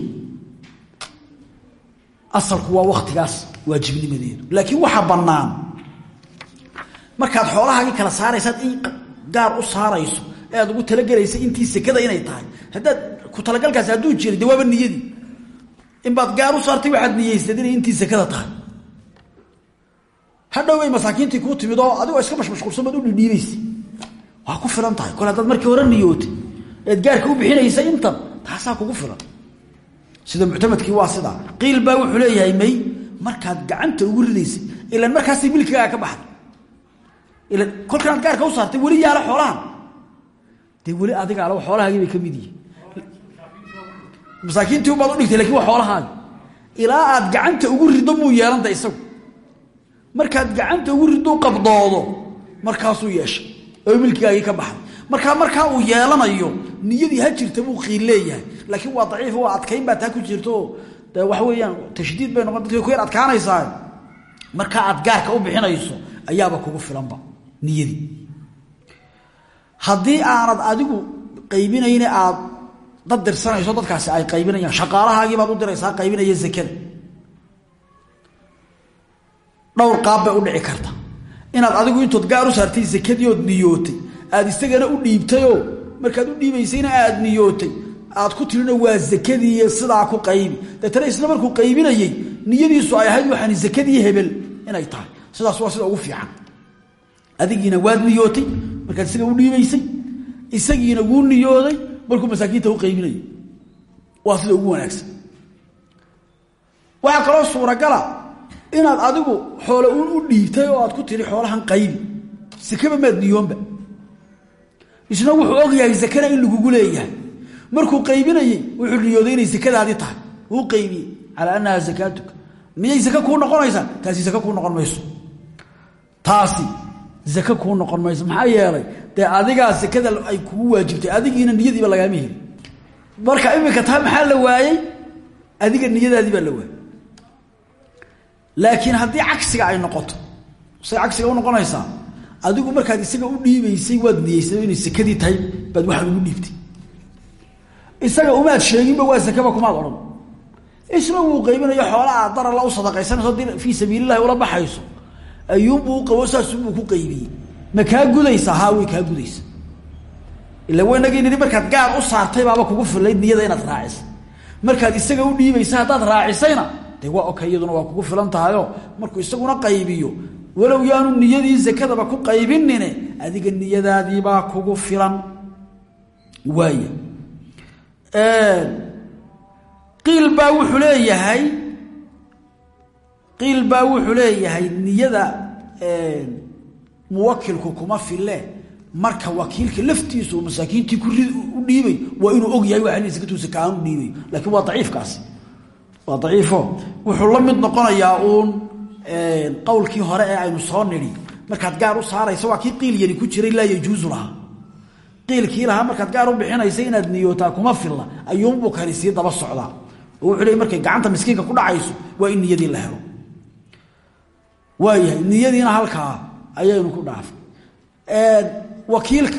Speaker 1: asalku waa waktigaas waajibnimadeedu. Laakiin waxaa bannaan markaad xoolahaagii kala saaraysaad in gaar u saarayso aad ugu talagelaysa intii sekada inay tahay haddaad ku talagalkaasi hadduu jiray de waaba niyadii inbaad gaar u saartay waxaad niyeysad inay intii sekada tahay. Hadhowbay masaakiintii kuu timid oo adigoo iska mashmashquulsan baad u dhidhiibaysa waa ku filan tahay. Kole haddaad markii hore niyootay eed gaarka bixinaysa intan taasaa kugu filan. Sida muctamadkii waa sidaa qiil baa wuxuu leeyahay may markaad gacanta ugu ridaysay ilan markaasay milkigaaga ka baxday. Ilan kolkanaad gaarka u saartay weli yaalla xoolahan. Dee weli adiga al xoolahaagii bay ka mid yihiin. Masaakiintii ubaad u dhigtay laakiin waa xoolahaagi ilaa aad gacanta ugu riddo muu yeelanta isagu. Markaad gacanta ugu riddo qabdoodo markaasuu yeeshay oo milkigaagii ka baxday. Markaa markaa uu yeelanayo niyadii ha jirta buu qiil leeyahay. Laakiin waa daciif waa adkayn baa taa ku jirto. De waxa weeyaan tashdiid bay noqon dadka ku yar adkaanaysaa. Markaa aad gaarka u bixinayso ayaaba kugu filanba niyadii. Haddii aanad adigu qaybinayne aad dad dirsanayso dadkaasi ay qaybinayaan shaqaalahaagii baad u diraysaa qaybinaya zakada. Dhowr qaab bay u dhici karta inaad adigu intood gaar u saartay zakadii ood niyootay aad isagana u dhiibtayoo markaad u dhiibaysayna aad niyootay aad ku tirina waa zakadii sidaa ku qaybi. Deetana isla markuu qaybinayey niyadiisu ay ahayd waxaan zakadii hebel inay tahay. Sidaas waa sida ugu fiican. Adigiina waad niyootay markaad isaga u dhiibaysay isagiina wuu niyooday markuu masaakiinta u qaybinayay. Waa sida ugu wanaagsan. Waxaa kaloo suuragala inaad adigu xoole uun u dhiibtay oo aad ku tiri xoolahan qaybi sakaba maad niyoonba. Isna wuxuu og yahay sakana in lagugu leeyahay. Markuu qaybinayey wuxuu niyooday inay sakadaadii tahay. Uu qaybiyey. Calaa annaha sakaatuka miyay sake kuu noqonaysaa taasi sake kuu noqon taasi sake kuu noqon mayso. Yeelay dee adigaa sakada ay kugu waajibtay adigiina niyadiiba lagaama heli marka iminka taa maxaa la waayey adiga niyadaadii baa la waayey laakiin haddii cagsiga ay noqoto say cagsiga u noqonaysaa adigu markaad isaga u dhiibaysay waad niyeysay inay sakadii tahay baad waxaan ugu dhiibtay. Isaga umaad sheeginba waa sakaba kumaad odhan. Isna wuu qaybinayo xoola aad darala u sadaqaysanayso di fii sabiililahi ula baxayso. Ayuunbuu u qabo saasubuu ku qaybiyey. Ma kaa gudaysaa haa way kaa gudaysa. Ila wanagii nidhi markaad gaar u saartay baaba kugu filayd niyada inaad raacisa. Markaad isaga u dhiibaysa haddaad raacisayna dee waa okay iyaduna waa kugu filan tahayoo markuu isaguna qaybiyo. Walow yaanu niyadii sakadaba ku qaybinine adiga niyadaadiibaa kugu filan. Waaya qiil baa wuxuu leeyahay qiil wuxuu leeyahay niyada muwakilku kuma file marka wakiilka laftiisu masaakiintii ku dhiibay waa inuu og yahay waa sakatuusa kaan u dhiibayo laakiin waa daciifkaasi waa daciifo. Wuxuu la mid noqonayaa uun qowlkii hore ee aynu soo nidhi. Markaad gaar u saaraysa waa kii qiil yari ku jiray laa yajuusu lahaa. Qiilkii lahaa markaad gaar u bixinaysa inaad niyootaa kuma filla. Ayuunbuu kani sii daba socdaa oo wuxuu leey markay gacanta miskiinka ku dhacayso waa in niyadii la helo. Waayahay niyadiina halkaa ayaynu ku dhaafay. Wakiilka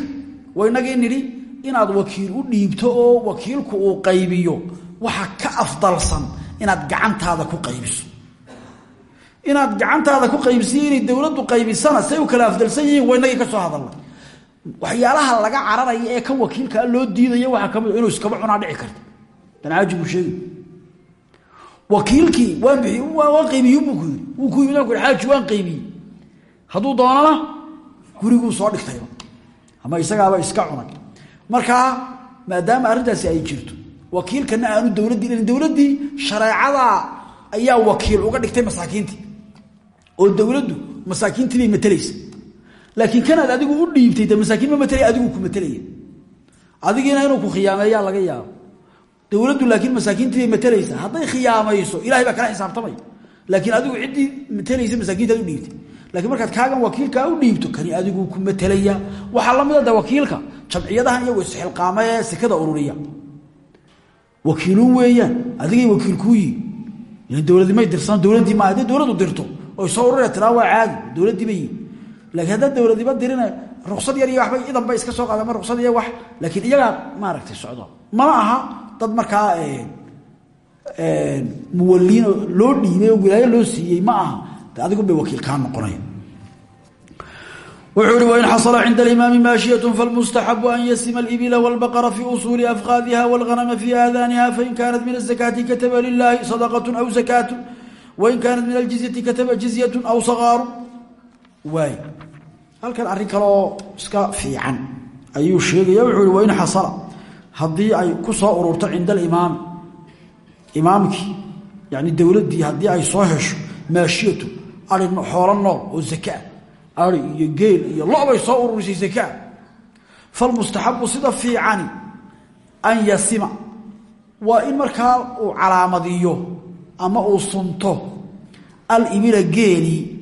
Speaker 1: waynagii nidhi inaad wakiil u dhiibto oo wakiilku uu qaybiyo waxa ka afdalsan inaad gacantaada ku qaybiso. Inaad gacantaada ku qaybisiyo inay dowladdu qaybisana say u kala afdalsan yihiin waynagii ka soo hadalnay waxyaalaha laga cararaya ee kan wakiilkaa loo diidaya waxaa ka mid inuu iskaba cunaa dhici karta. Danaaji buu sheegi. Wakiilkii waan bixiy waan qaybiye buu ku wuu ku yimid ku xaaji waan qaybiyey. Hadduu doonana guriguu soo dhigtayba ama isagaaba iska cunay. Markaa maadaama arrintaasi ay jirto wakiilkana aanu dowladdii dhalin dowladdii shareecadaa ayaa wakiil uga dhigtay masaakiintii. Oo dowladdu masaakiintii bay matelaysa laakiin kanaad adigu u dhiibtay de ma matelaya adigu ku matelaya adigiina inuu ku khiyaameeyaa laga yaabo. Dowladdu laakiin masaakiintii bay matelaysa hadday khiyaamayso ilahay baa kala xisaabtamaya laakiin adigu ciddii matelaysa masaakiintaad u dhiibtay. Lakiin markaad kaagan wakiilkaa u dhiibto kani adigu ku matelaya waxaa la mida de wakiilka jamciyadahan iyagu isxilqaama ee sekada ururiya wakiiluun weeyaan adigay wakiilkuu yihiin dowladimay dirsan dowladdii ma haddii dowladdu dirto. Oy soo ururaya tiraa waa caadi dowladdiiba yihiin laakiin haddaa dowladiba dirina ruksad yar iyo waxbay idan bay iska soo qaadeen ma ruksad iyo wax. Laakiin iyagaa maaragtay socdo. Mana aha dad markaa muwaliin loo dhiibay wilaayo loo siiyey ma aha. Adigu bay wakiil kaa noqonaya wuxuu ihi wain xasla cinda alimaami maashiyat falmustaxabu an yasima alibila wاlbaqra fi usuuli afqaadiha wاlghanama fi aadaaniha fain kanat min azakaati kataba lilahi sadaqat aw zakaatu wain kaanat min aljizyati kataba jizyat aw sagaaru waay halkan arrin kale oo iska fiican ayuu sheegaya wuxuu ihi wain xasala haddii ay ku soo ururto cinda alimaami imaamkii yani dowladdii haddii ay soo hesho maashiyatu ai xoolo nool oo zakaa ai iyo geel iyo lobay soo ururisay zakaa falmustaxabu sida fiicani an yasima. Waa in markaa uu calaamadiyo ama uu sunto alibila geelii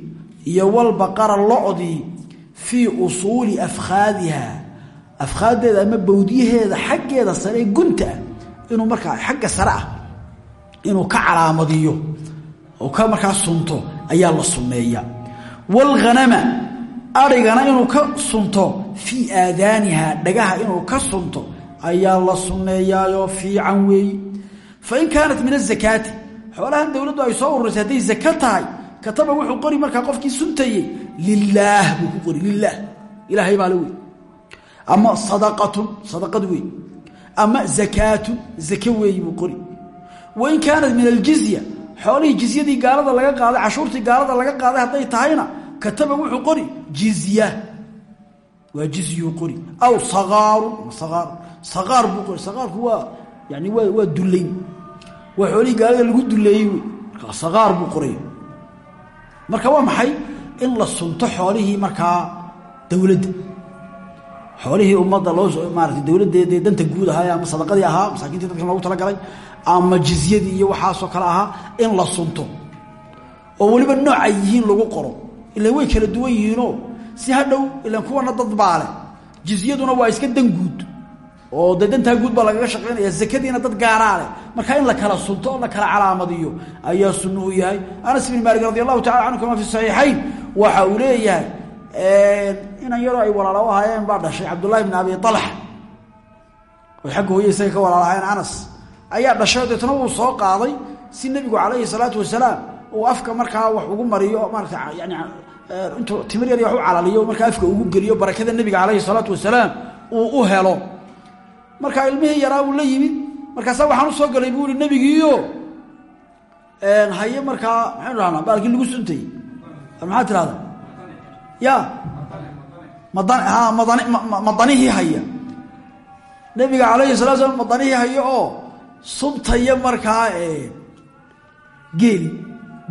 Speaker 1: iyo walbaqara locdii fii usuuli afkhaadiha. Afkhaaddeeda ama bawdyaheeda xaggeeda sare gunta ah inuu markaa xagga sare ah inuu ka calaamadiyo oo ka markaa sunto ayaa la sunneeya waalghanama adhigana inuu ka sunto fii aadaaniha dhagaha inuu ka sunto ayaa la sunneeyaayoo fiican weeye fain kaanat min azakaati xoolahan dowladdu ay soo ururisay hadday zaka tahay kataba wuxuu qori markaa qofkii suntayey lilaah buu qori lilaah ilaahay baa le wey ama sadaqatun sadaqad wey ama zakaatun zake buu qori. Wain kaanat min aljizya xoolihii jizyadii gaalada laga qaaday cashuurtii gaalada laga qaaday hadday tahayna kataba wuxuu qori jizya waa jizyuu qori aw saqaarun saqaar saqaar buu qori saqaarku waa yani waa waa dullayn waa xoolihii gaalada lagu duleeyey wey marka saqaar buu qoraya marka waa maxay in la sunto xoolihii markaa dowladda xoolihii ummadda loo maarata dowladdeedee danta guud ahaa ama sadaqadii ahaa masaakiintii dadkan loogu talagalay ama jizyadii iyo waxaasoo kale ahaa in la sunto oo weliba noocay yihiin lagu qoro ila way kala duwan yihiinoo si hadhow ilan kuwana dad baale jizyaduna waa iska dan guud. Oo dee guud baa lagaga shaqaynaya zakadiina dad gaaraa marka in la kala sunto la kala calaamadiyo ayaa sunno u yahay. Anas ibn maalik radi allahu tacala canhu kama fi saxiixayn. Waxa uu leeyahay inan yaroo ay walaalo ahaayeen baa dhashay cabdullahi bn abi alxa oy xagga hooye isaga ka walaalahaayeen anas. Ayaa dhashay deetna soo qaaday si nebigu calayhi salaatu wasalaam uu afka markaa wax ugu mariyo maarata yani intuu timir yar wax u calaliyo markaa afka ugu geliyo barakada nebiga calayhi salaatu wasalaam uu u helo. Markaa ilmihii yaraa buu la yimid. Markaasaa waxaan u soo galay buu ihi nebigiiyo haye markaa maxaynu dhahnaa baalkii lagu suntay. Maxaa tirahda ya madanihii haya. Nebiga calayhi salatu slam madanihii haya oo suntaya markaa geeli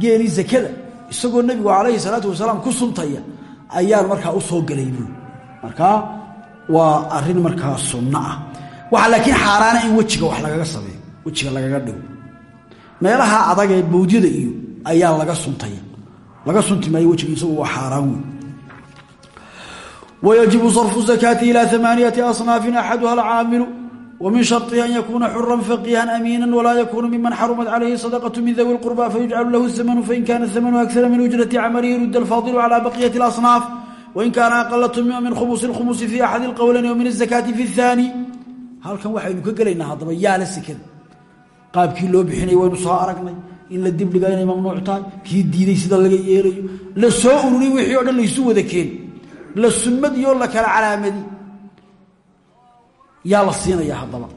Speaker 1: geelii zakada isagoo nebigu calayhi salaatu wasalaam ku suntaya ayaan markaa u soo galay buu. Markaa waa arrin markaa sunno ah. Waxaa laakiin xaaraana in wejiga wax lagaga sameeyo wejiga lagaga dhigo meelaha adag ee bawdyada iyo ayaa laga suntaya. Laga sunti maayo wejiga isagu waa xaaraan wey wayajibu sarfu zakaati ilaa amaaniyati asnaafin axaduha alcaamilu wmin sharطihi an yakuuna xura faqihan amiina walaa yakunu miman xarumat calayhi sadaqaة min dawi اlqurba fayujcalu lahu اhamnu fain kana اhamnu akara min ujrati camalihi rudda alfaadilu calى baqiyati اlasnaaf wain kaana aqala tumima min khumusi اlkhumusi fi axadi اlqowleyn wa min الzakaati fi اthaani halkan waxaynu ka gelaynaa haddaba yaala sekada qaabkii loo bixinay waynu soo aragnay in la dibdhiga inay mamnuuc tahay kii diiday sida laga yeelayo la soo ururiy wixii o dhan laysu wada keen la sunnadiyo la kala calaamadi yaa la siinaya haddaba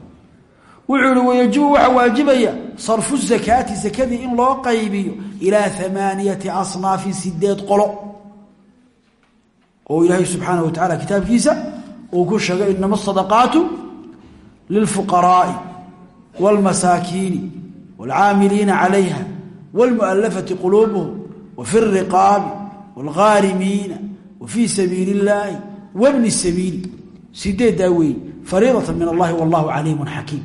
Speaker 1: wuxuu ihi wayajibu waxaa waajibaya sarfu zakaati sakadii in loo qaybiyo ilaa amaaniyati asnaafin sideed qolo oo ilaahay subxaanaه wa taعala kitaabkiisa uu ku sheegay inama الصadaqaatu lilfuqaraaءi wاlmasaakiini wاlcaamiliina calayha wاlmualafati quluubuhum wa fi الriqaabi wاlghaarimiina wa fii sabiili اllaahi wabni sabiili sideeddaa weeye fariidata min allahi wallahu caliimu xakiim.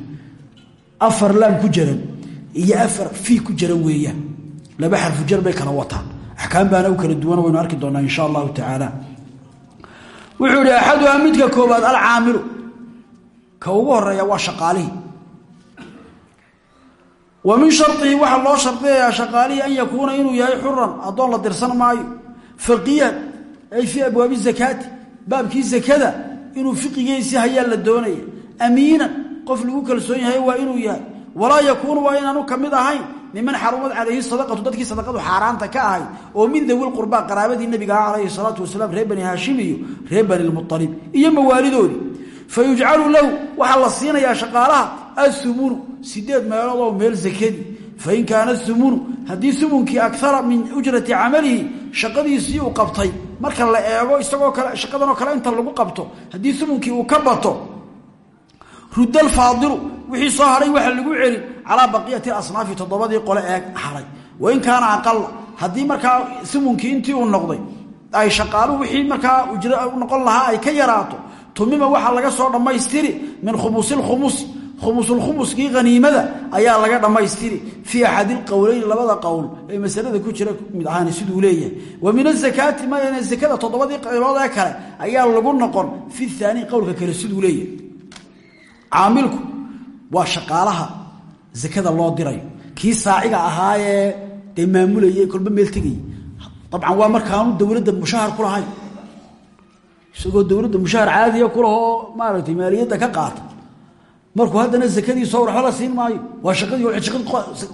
Speaker 1: Afar laam ku jiran iyo afar fii ku jiran weeyaan. Laba xarfu jar bay kala wataan. Axkaam baana u kala duwan waynu arki doonaa insha allahu tacaala. Wuxuu ihi axaduhaa midka koobaad alcaamilu. Ka ugu horreeya waa shaqaalihii wa min sharihi waxaa loo shardiyayaa shaqaalihii an yakuuna inuu yahay xuran addoon la dirsan maayo faqiihan ay fii abwaabi zakaati baabkii zakada inuu fiqigiisii hayaa la doonaya. Amiinan qof lagu kalsoon yahay waa inuu yahay. Walaa yakuunu waa inaanu ka mid ahayn miman xarumad calayhi sadaqatu dadkii sadaqadu xaaraanta ka ahayd oo min dawi lqurbaa qaraabadii nabiga ah calayhi salaatu wasalaam reer bani haashim iyo reer bani lmualib iyo mawaalidoodii fa yujcalu lahu la siinayaa shaqaalaha asumunu sideed meelood oo meel sakadii fain kaana sumunu haddii sumunkii akara min ujrati camalihi shaqadiisii uu qabtay marka la eego isagoo kale shaqadanoo kale inta lagu qabto haddii sumunkii uu ka bato rudda alfaadilu wixii soo haray waxaa lagu celin calaa baqiyati asnaafi toddobadii qole ee haray. Wain kaana aqala haddii markaa sumunkii intii uu noqday ay shaqaaluhu wixii markaa ujro noqon lahaa ay ka yaraato tumima waxaa laga soo dhammaystiri min khumusilkhumusi khumusulkhumuskii haniimada ayaa laga dhammaystiri fii axadi lqowleyn labada qowl ee masalada ku jira mid ahaan siduu leeyahay. Wa min azakaati mayna zakada toddobadii qaybood ee kale ayaa lagu noqon fi aani qowlka kale siduu leeyahay. Caamilku waa shaqaalaha zakada loo dirayo kii saaciga ahaayee dee maamulayay kolba meel tegayay dabcan waa markaanu dowladda mushahar ku lahayn. Isagoo dowladda mushahar caadiya kulahoo maaragtay maaliyadda ka qaata markuu haddana zakadiisoo waxba la siin maayo waa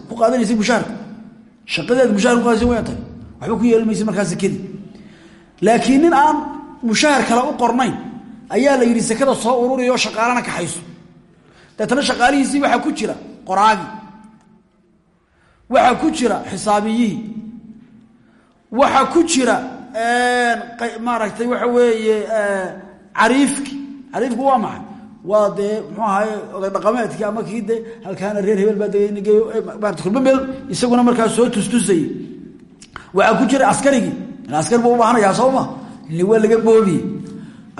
Speaker 1: ku qaadanaysay mushaharka shaqadeed mushahar ku qaadaysa wayan tahay. Waxba ku yeeli maysa markaa zakadii. Laakiin nin aan mushahar kale u qornayn ayaa la yidhi sakada soo ururiyo shaqaalana kaxayso deetana shaqaalihiisii waxaa ku jira qoraagii waxaa ku jira xisaabiyihii waxaa ku jira maaragtay waxa weeye cariifki. Cariifku waa maxay waa dee ahaye oday dhaqameedkii ama kii de halkaana reer hebel baa degeyo maarata kulba meel isaguna markaa soo tustusayey waxaa ku jira askarigii askar buu ubaahanayaa soo ma? Ile waa laga boobiye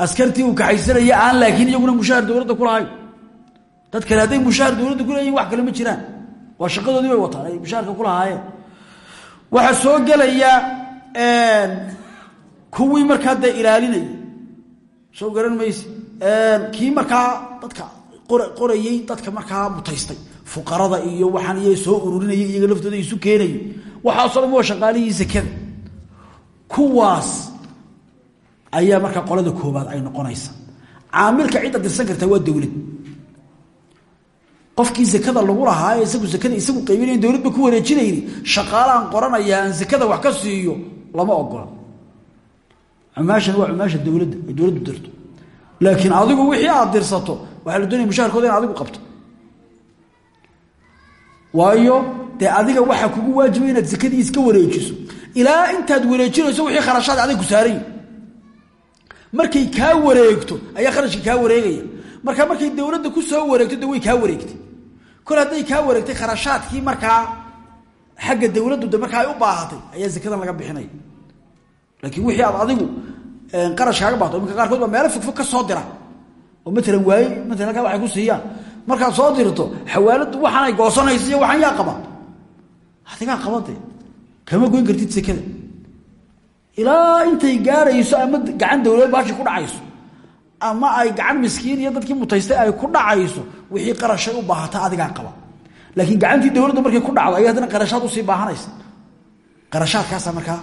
Speaker 1: askartii uu kaxaysanaya aan laakiin iyaguna mushahar dowladda ku lahayn. Dad kale hadday mushahar dowladda ku leeyihiin wax kale ma jiraan. Waa shaqadoodii bay wataan ay mushaharka ku lahaayeen. Waxaa soo gelaya kuwii markaa dee ilaalinayay soo garan mayse kii markaa dadka qorayey dadka markaa mutaystay. Fuqarada iyo waxaan iy soo ururinaya iyaga laftooda isu keenayay. Waxaasoo dhan waa shaqaalihii kuwaas ayaa markaa qolada koobaad ay noqonaysa. Caamilka cidda dirsan kartaa waa dowlad qofkii zakada lagu lahaa isagu zakada isagu qaybinay dowladba ku wareejinayni shaqaalaan qoranaya aan wax ka siiyo lama ogola cumaashan waa cumaasha dowladda ay dirto laakiin adigu wixii aad dirsato waxaa la doonaya mushaharkooda in adigu qabto. Waayo dee adiga waxaa kugu waajiba inaad zakadii iska wareejiso. Ilaa intaad wareejinayso wixii kharashaad adig ku markay kaa wareegto ayaa kharashkii kaa wareegaya. Marka markay dowladda ku soo wareegto way kaa wareegtay. Kol hadday kaa wareegtay kharashaadkii markaa xagga dowladdu de u baahatay ayaa zakadan laga bixinaya. Laakiin wixii aad adigu qarash kaaga baato iminka qaarkood baa meelo fogfog ka soo dira. Oo matalan waaye matalan halkaa waxay ku siiyaan. Markaad soo dirto xawaaladu waxaanay goosanaysa iyo waxaan yaa qaba adigaa qabade kama goyn kartid sekada. Ilaa intay gaarayso ama gacan dowlad baashi ku dhacayso ama ay gacan miskiin iyo dadkii mutaystay ay ku dhacayso wixii qarashay u baahata adigaa qaba laakiin gacantii dowladda markay ku dhacdo ay haddana qarashaad u sii baahanaysa. Qarashaadkaasa markaa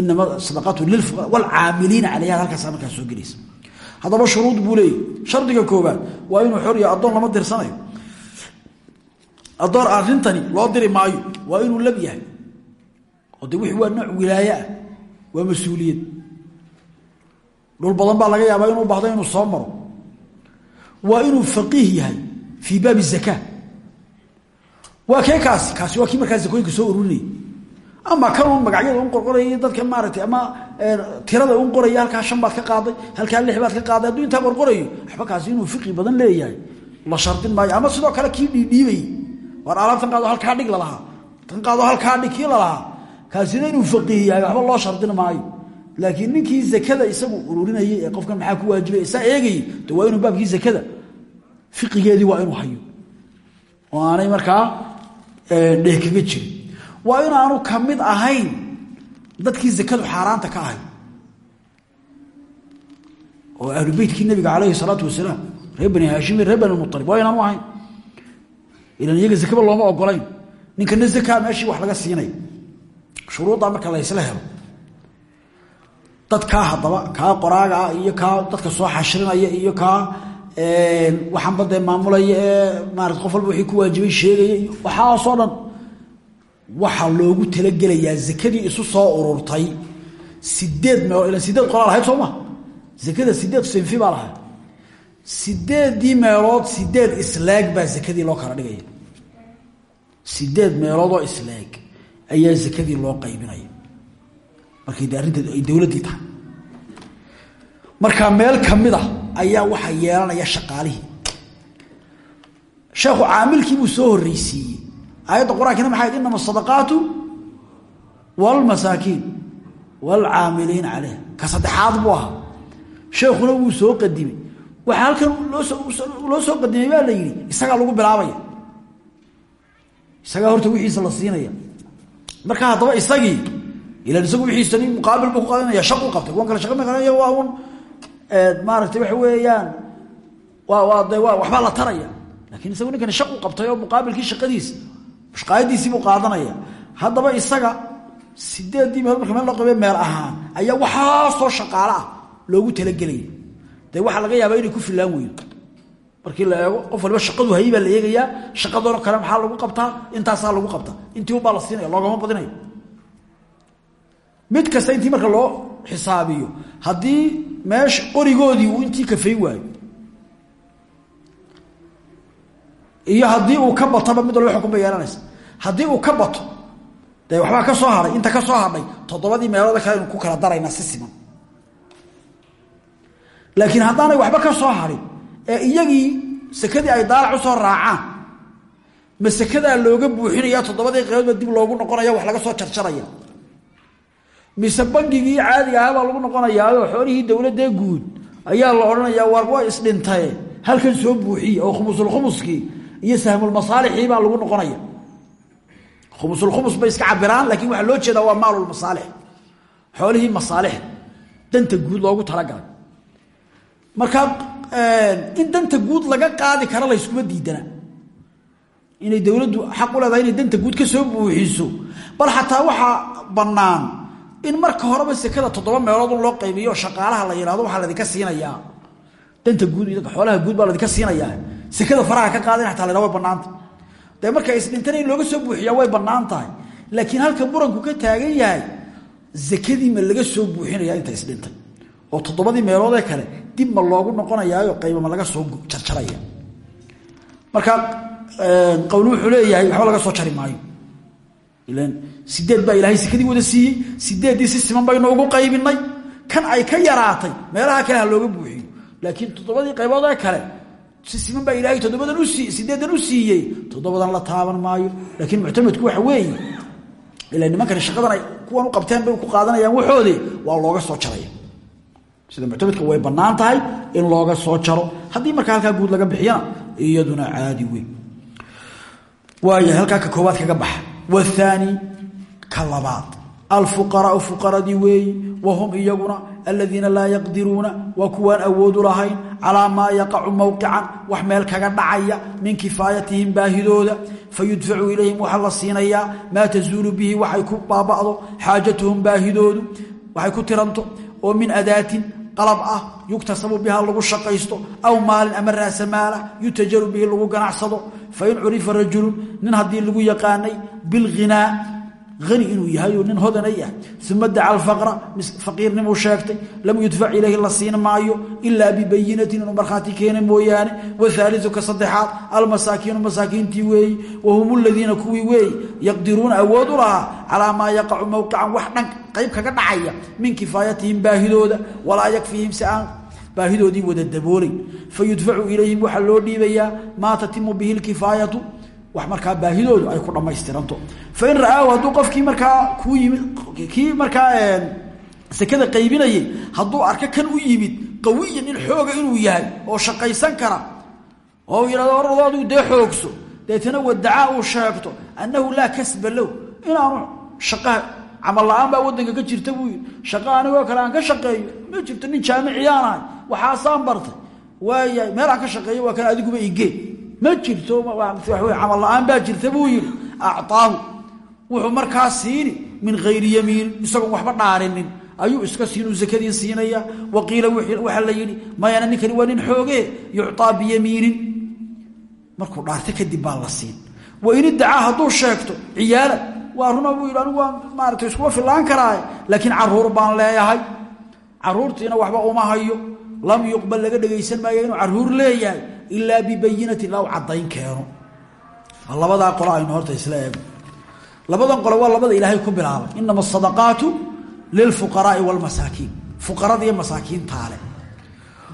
Speaker 1: inama sadaqatu lilfuqara waalcaamiliina calayha halkaasa markaa soo gelaysa haddaba shuruud buu leeyahy shardiga koobaad waa inuu xor yahay addoon lama dirsanayo addoon arrintani loo diri maayo waa inuu lab yahay oo de wixii waa nooc wilaaye ah waa mas'uuliyad dhul badan baa laga yaabaa inuu bahdo inuu soo maro waa inuu faqiih yahay fii baabi zaka waa kee kaasi soo ururinayay ama kan un magacyada un qorqoraya dadka maaragtay ama tirada un qoraya halkaa shan baad ka qaaday halkaa lix baad ka qaaday hadduu intaa qorqorayo waxba kaasi inuu fiqi badan leeyahay. La shardin maayo ama sidoo kale kii dhiidhiibayy war alaabtan qaado halkaa dhig lalahaa tan qaado halkaa dhig kii lalahaa kaasina inuu faqiih yahay waxba loo shardin maayo. Laakiin ninkii zakada isagu ururinayay ee qofkan maxaa ku waajibay isaa eegayay de waa inuu baabkii zakada fiqigeedii waa inuu hayo. Oo markaa dheh kaga jirin waa inaanu ka mid ahayn dadkii zakadu xaaraanta ka ahay. Oo ahlu beytkii nabiga calayhi salaatu wasalaam reer bani haashimi reer bani mualib waa inaanu ahayn. Ilan iyaga zakaba looma ogolayn ninkana zakaa meeshii wax laga siinay. Shuruuddaa marka la ysla helo. Dadkaa haddaba kaa qoraaga ah iyo kaa dadka soo xashrinaya iyo kaa waxaanba dee maamulaya ee maarata qof walba wixii ku waajibay sheegaya iyo waxaasoo dhan waxaa loogu talagelayaa zakadii isu soo ururtay. Sideed meelood ila sideed qolaa lahayd soo ma? Zakada sideed sinfi baa lahayd sideeddii meelood sideed isleeg baa zakadii loo kala dhigaya. Sideed meeloodoo isleeg ayaa zakadii loo qaybinaya. Markay de arrinteedu ay dowladdii tahay. Markaa meel ka mid a ayaa waxaa yeelanaya shaqaalihii. Sheekhu caamilkii soo horreysiiyey aayadda qur'aankina maxay id inama asadaqaatu waalmasaakiin waalcaamiliina calayha. Ka saddexaad buu sheekhuna wuu soo qadimay. Waxaa halkan loo soo qadimay baa la yidhi isagaa lagu bilaabaya. Isagaa horta wixiisa la siinaya. Marka haddaba isagii ilan isagu wixiisani muqaabil buu ku qaadanaya shaqu qabtay. Kuwan kale shaqa ma qadanaya waa un maaragtay waxa weeyaan waa waa de waa waxbaa la taraya. Lakiin isagu ninkani shaqu qabtay oo muqaabilkii shaqadiisa shaqaayadiisii buu qaadanaya. Haddaba isaga sideeddii meel marka meel loo meel ahaan ayaa waxaasoo shaqaale ah loogu talagelaya. Dee waxaa laga yaabaa inay ku filaan weydo markii la eego qof waliba shaqadu hayay baa la eegayaa shaqadoona kale maxaa lagu qabtaa? Intaasaa lagu qabtaa. Intii ubaa la siinaya loogama mid kasta intii marka loo xisaabiyo haddii meesha qorigoodii uu intii kafay waayo iyo haddii uu ka bataba mid walba xukun bay yeelanaysa haddii uu ka bato dee waxbaa ka soo hadhay inta ka soo hadhay toddobadii meelooda kale aynu ku kala daraynaa si siman. Laakiin haddaanay waxba ka soo hadhin ee iyagii sekadii ay daalac u soo raacaan ma looga buuxinaya toddobadii qayboodba dib loogu noqonaya wax laga soo jarjaraya mise bangigii caadiga ahaa lagu noqonayaao xoolihii dowladee guud ayaa la odhanayaa war isdhintaye halkan soo buuxiye oo khumusulkhumuskii iyo sahmulmasaalixii baa lagu noqonaya. Khumusulkhumus bay iska cabiraan laakiin waxaa loo jeedaa waa maalulmasaalix xoolihii masaalix danta guud loogu talagalay. Markaa in danta guud laga qaadi karo layskuma diidana. Inay dowladdu xaq u leedahay inay danta guud ka soo buuxiso. Bal xataa waxaa bannaan in marka horeba sekada toddoba meelood loo qaybiyo shaqaalaha la yidhahdo waxaa ladinka siinayaa. Danta guud xoolaha guud baa ladinka siinayaa sekada faraha ka qaada in ataa la ydhah way bannaanta dee marka isdhintana in looga soo buuxiyaa way bannaan tahay. Laakiin halka muranku ka taagan yahay zakadii ma laga soo buuxinaya inta isdhintay oo toddobadii meeloodee kale dib ma loogu noqonayaayo qayba ma laga soo jarjaraya marka qowl wuxuu leeyahay waxba laga soo jari maayo. Sideed baa ilaahay sekadii wada siiyey sideeddii si siman baynu ugu qaybinay. Kan ay ka yaraatay meelaha kale ha looga buuxiyo. Laakiin toddobadii qayboodee kale siman baa ilaahay toddobadan u sii sideedan u siiyey toddobadan la taaban maayo. Laakiin muctamadku waxa weeye ila nimankani shaqadan ay kuwan u qabteen bay ku qaadanayaan waxoode waa looga soo jaraya sida muctamadka way bannaan tahay in looga soo jaro. Haddii marka halkaa guud laga bixiyana iyaduna caadi weyn. Waaya halkaa ka koowaad kaga baxa. Wahaani ka labaad. Alfuqaraau fuqaradii weeyi wahum iyaguna aladiina laa yaqdiruuna waa kuwaan awoodu lahayn calaa maa yaqacu mowqican wax meel kaga dhacaya min kifaayatihim baahidooda. Fayudfacu ilayhim waxaa la siinayaa maa tazuulu bihi waxay ku baaba'do xaajatuhum baahidoodu waxay ku tiranto oo min adaatin qalab ah yuktasabu biha lagu shaqaysto aw maalin ama raasamaala yutajaru bihi lagu ganacsado. Fain curifa rajulun nin haddii lagu yaqaanay bilghinaa ani inuu yahay nin hodana yahay uma daca alfaqra faqiirnimuu sheegtay lam yudfac ilayhi la siin maayo ilaa bibayinatin inuu markhaati keena mooyaane. Wahaaliu ka saddexaad almasaakiinu masaakiintii weeyi wahum ladiina kuwii weeyi yaqdiruuna awood u lahaa calaa maa yaqacu mowqican wax dhan qayb kaga dhacaya min kifaayatihim baahidooda walaa yakfiihim si aan baahidoodii wada daboolayn fayudfacu ilayhim waxaa loo dhiibayaa maa tatimu bihi lkifaayatu wax markaa baahidoodu ay ku dhamaystiranto fain ra'aahu hadduu qofkii markaa kuu yimid kii markaa sekada qaybinayay hadduu arko kan u yimid qawiyan in xooga inuu yahay oo shaqaysan kara oo yidhahdo orado adigu dee xoogso. Deetana wadacaa uu sheegto annahu laa kasba low inaanu shaqaha camal la'aan baa waddanka ka jirta buu yidhi. Shaqa anigoo ka shaqeeyo. Ma jirto nin jaamiciyaanahay waxaasaan bartay. Waayahay meel ka shaqeeyo waa kan adiguba igee ma jirto camal la'aan baa jirta buu yidhi. Acaahu wuxuu markaa siini min hayri yamiin isagoon waxba dhaarinin. Ayuu iska siin uu sakadii siinaya. Wa qiila waxaa la yidhi mayana ninkani waa nin xooge yucطaa biyamiinin markuu dhaarta kadib baa la siin. Wain iddacaa hadduu sheegto ciyaala waa runa buu yidhi anigu waa maarata iskuma karaaye. Laakiin carruur baan leeyahay. Caruurtiina waxba uma hayo. Lam yuqbal laga dhegaysan maayo inuu carruur leeyahay ilaa bibayinatin ilaa u caddayn keeno. Labadaa qolo aynu horta isla labadan qole waa labada ilaahay ku bilaabay. Inama asadaqaatu lilfuqaraai wlmasaakiin fuqarada iyo masaakiintaale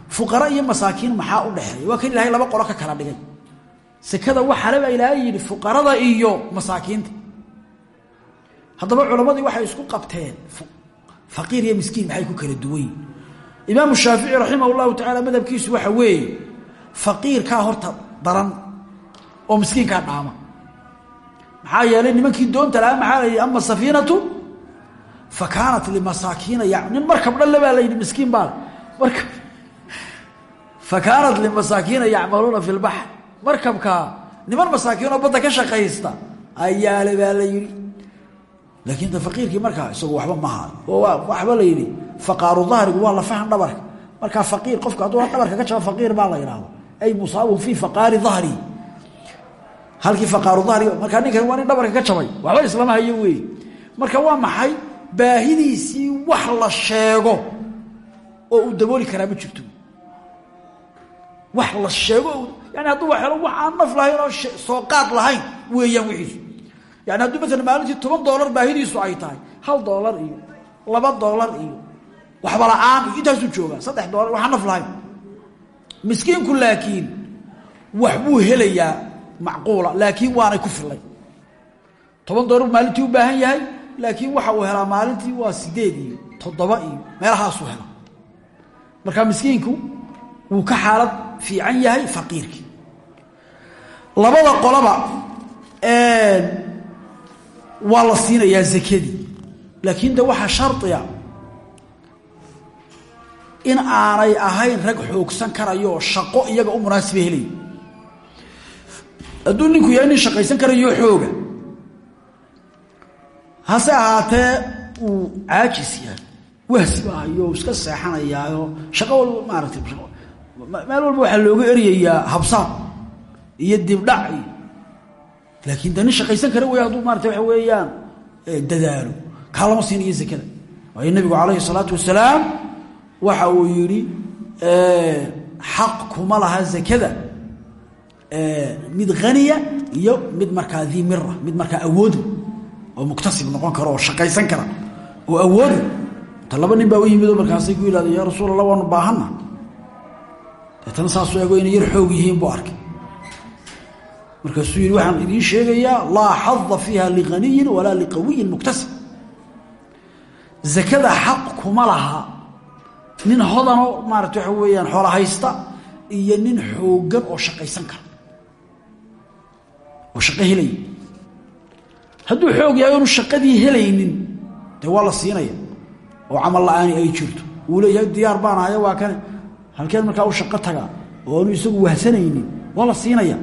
Speaker 1: fuqara iyo masaakiin maxaa u dhexeeya? Waa kan ilahay laba qolo ka kala dhigay. Sekada waxale baa ilaahay yidhi fuqarada iyo masaakiinta. Haddaba culammadii waxay isku qabteen. Faqiir iyo miskiin maxay ku kala duwan yihiin imaamu shaafici raximah llahu madhabkiisu waxa weeye faqiirkaa horta daran oo miskiinkaa dhaama. Maxaa nimankii doonta lahaa maxaa ama safiinatu fa kaanat limasaakiina markab dhanle baa la yidhi miskiin baa markab fa kaanat limasaakiina yacmaluuna fi lbaxr niman masaakiinoo badda ka shaqaysta ayaale baa la yidhi laakiin ta faqiirkii markaa isagu waxba maha oo waxba la yidhi faqaaru dahrigu waa lafahan dhabarka. Markaa faqiir qofka hadduu dhabarka ka jaba faqiir baa la yidhahdo ay musaabun fii faqaari dahri halkii faqaaru dahri markaa ninkan waa dhabarka ka jabay waxba islama hayo weeye marka waa maxay baahidiisii wax la sheego oo uu dabooli karaa ma jirto wax la sheego yani hadduu wa helo wax aan naf lahayn oo soo qaad lahayn weeyaan wixiisu yani hadduu maalan maalintii toban doolar baahidiisu ay tahay hal doolar iyo laba doolar iyo waxba la'aan iyo intaasuu joogaa saddex doolar waxaan naf lahayn miskiinku laakiin wax buu helayaa macquula laakiin waanay ku filay toban doolar maalintii u baahan yahay laakiin waxa uu helaa maalintii waa sideed iyo toddoba iyo meelahaasuu hela marka miskiinku wuu ka xaalad fiican yahay faqiirkii. Labada qolaba waa la siinayaa zakadii. Laakiin de waxaa shardiga in aanay ahayn rag xoogsan karayo shaqo iyaga u munaasiba helay hadduu ninku yahay nin shaqaysan karayo xooga hase ahaatee uu caajis yahay iska seexanayaayo shaqo walba maaratay meel walba waxaa looga eryayaa habsaan iyo dibdhac iyo laakiin de nin shaqaysan kara wey hadduu maarata waxa weeyaan dadaalo kaa lama siinayo zakada. Waayo nabigu calayhi salaatu wasalaam waxa uu yidhi xaq kuma laha zakada mid haniya iyo mid markaa dii mira mid markaa awoodu oo muktasib noqon karo oo shaqaysan kara oo awoodu ta laba nin baa u yimid oo ku yidhahda yaa rasuul allah waanu baahanna deetana saasuu ego inay yar xoog yihiin buu arkay. Markaasuu yidhi waxaan idiin sheegayaa laa xada fiiha lighaniyin walaa liqawiyin muktasib. Zakada xaq kuma laha nin hodanoo maarata waxa weeyaan xoola haysta iyo nin xooggan oo shaqaysan kara. Oo shaqo helaya hadduu xoog yahay oonu shaqadii helaynin dee waa la siinaya oo camal la'aani ay jirto. Uu leeyahay diyaar baan ahayo waa kane halkeen markaa u shaqo tagaa oo aanu isagu wahsanaynin waa la siinaya.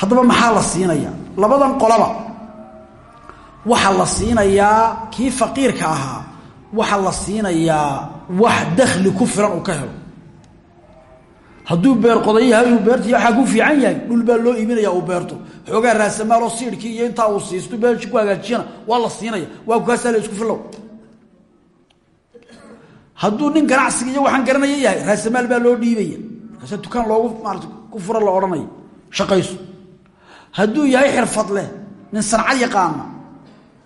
Speaker 1: Haddaba maxaa la siinaya? Labadan qolaba. Waxaa la siinayaa kii faqiirka ahaa waxaa la siinayaa wax dakhli ku filan uu ka helo. Hadduu beer qoday yahay inuu beerti waxaa ku fiican yahay dhul baa loo iibinaya uu beerto. Xoogaa raasamaaloo siidhkii iyo intaa uu siisto beershi ku hagaajiyana waa la siinaya waa kaasaa la isku filow. Hadduu nin ganacsiga iyo waxaan garanaya yahay raasamaal baa loo dhiibaya. Markaase dukaan loogu maarata ku fura la odhanayo shaqayso. Hadduu yahay xirfadleh nin sancad yaqaana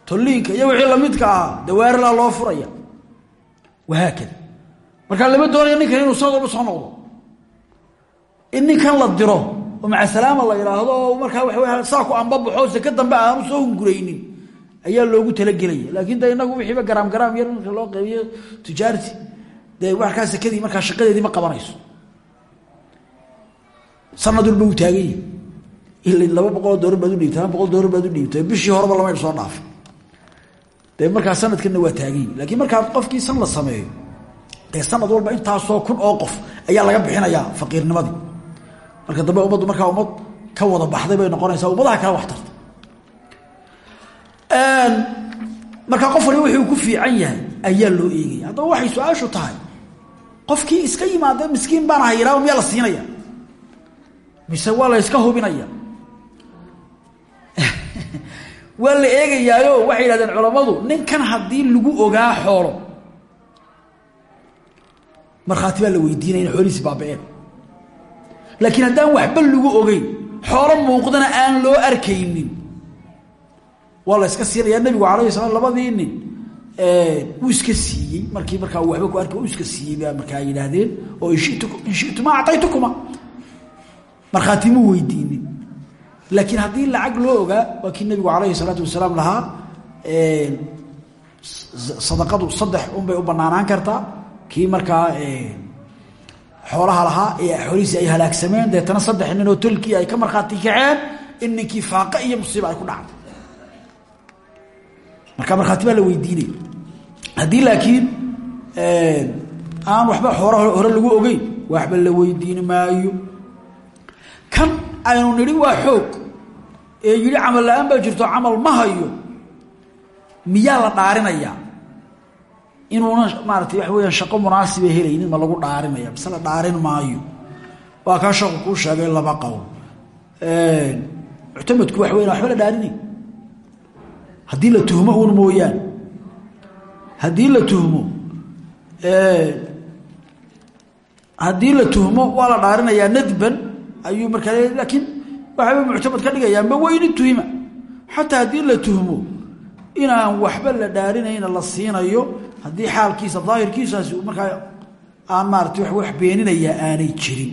Speaker 1: tolliinka iyo wixii lamidka ahaa dawaarila loo furaya wahaakada markaa lama doonayo ninkan inuu sanad walba soo noqdo. In ninkan la diro oo macasalaama la yidhaahdo oo markaa waa saa ku ambabaxo seke dambe aanu soo hunguraynin ayaa loogu talagelaya. Laakiin de inagu wixiiba garaam garaam yar marka loo qeybiyo tijaarti dee markaa sekadii markaa shaqadeedii ma qabanayso. Sanad walba uu taagan yahi ila laba boqoloo doolar baad u dhiibtay laba doolar baad u dhiibtay. Bishii horeba lama soo dhaafay dee markaa sanadkanna waa taagan yahi laakiin markaa qofkii san la sameeyo dee sanad walba intaasoo kun oo qof ayaa laga bixinayaa faqiirnimadii. Marka dambe ummaddu markaa ummad ka wada baxday bay noqonaysaa ummadaha kale wax tarta. Markaa qof waliba wuxuu ku fiican yahay ayaa loo eegaya. Haddaba waxay su'aashu tahay qofkii iska yimaada miskiin baan aha yidhahdo miyaa la siinaya? Mise waa la yska hubinaya waa la eegayaayo waxay yidhahdeen culammadu ninkan haddii lagu ogaa xoolo markhaati baa la weydiinaya in xoolihiisi baaba-een. Laakiin haddaan waxba lagu ogeyn xoolo muuqdana aan loo arkaynin. Waa la iska siinayaa nebigu alayhi salaam labadii nin uu iska siiyey. Markii markaa uu waxba ku arki u iska siiyey baa markaa yidhaahdeen oo in shituma acaytukuma markhaati muu weydiinin laakiin haddii lacag loo ogaa waa kii nebigu calayhi salaatu wasalaam lahaa sadaqadu saddex unbay u banaanaan kartaa kii markaa xoolaha lahaa ee xoolihiisi ay halaagsameen deetana saddex nin oo tolkii ay ka markhaati kaceen in ninkii faaqa iyo musiiba ay ku dhacday. Marka markhaati baa la weydiinaya haddii laakiin aan waxba xoora hore lagu ogeyn waxba la weydiini maayo. Kan aynu nidhi waa xoog. Ee yidhi camal la'aan jirto camal ma hayo. Miyaa la dhaarinayaa inuuna maaratay waxa weyaan shaqo munaasiba helaynin ma lagu dhaarinaya mise la dhaarin maayo? Waa kaa shaqu kuu sheegay laba qowl. Muctamadku waxa weyan waxba la dhaarinay haddii la tuhmo uun mooyaane haddii la tuhmo haddii la tuhmo waa la nadban ayuu markaa laakiin waxaba muctamad ka dhigayaa ma weyni tuhima. Xataa haddii la tuhmo inaan waxba la dhaarinayna la siinayo haddii xaalkiisa daahirkiisaasi markaa aan maarata wa wax beeninayaa aanay jirin.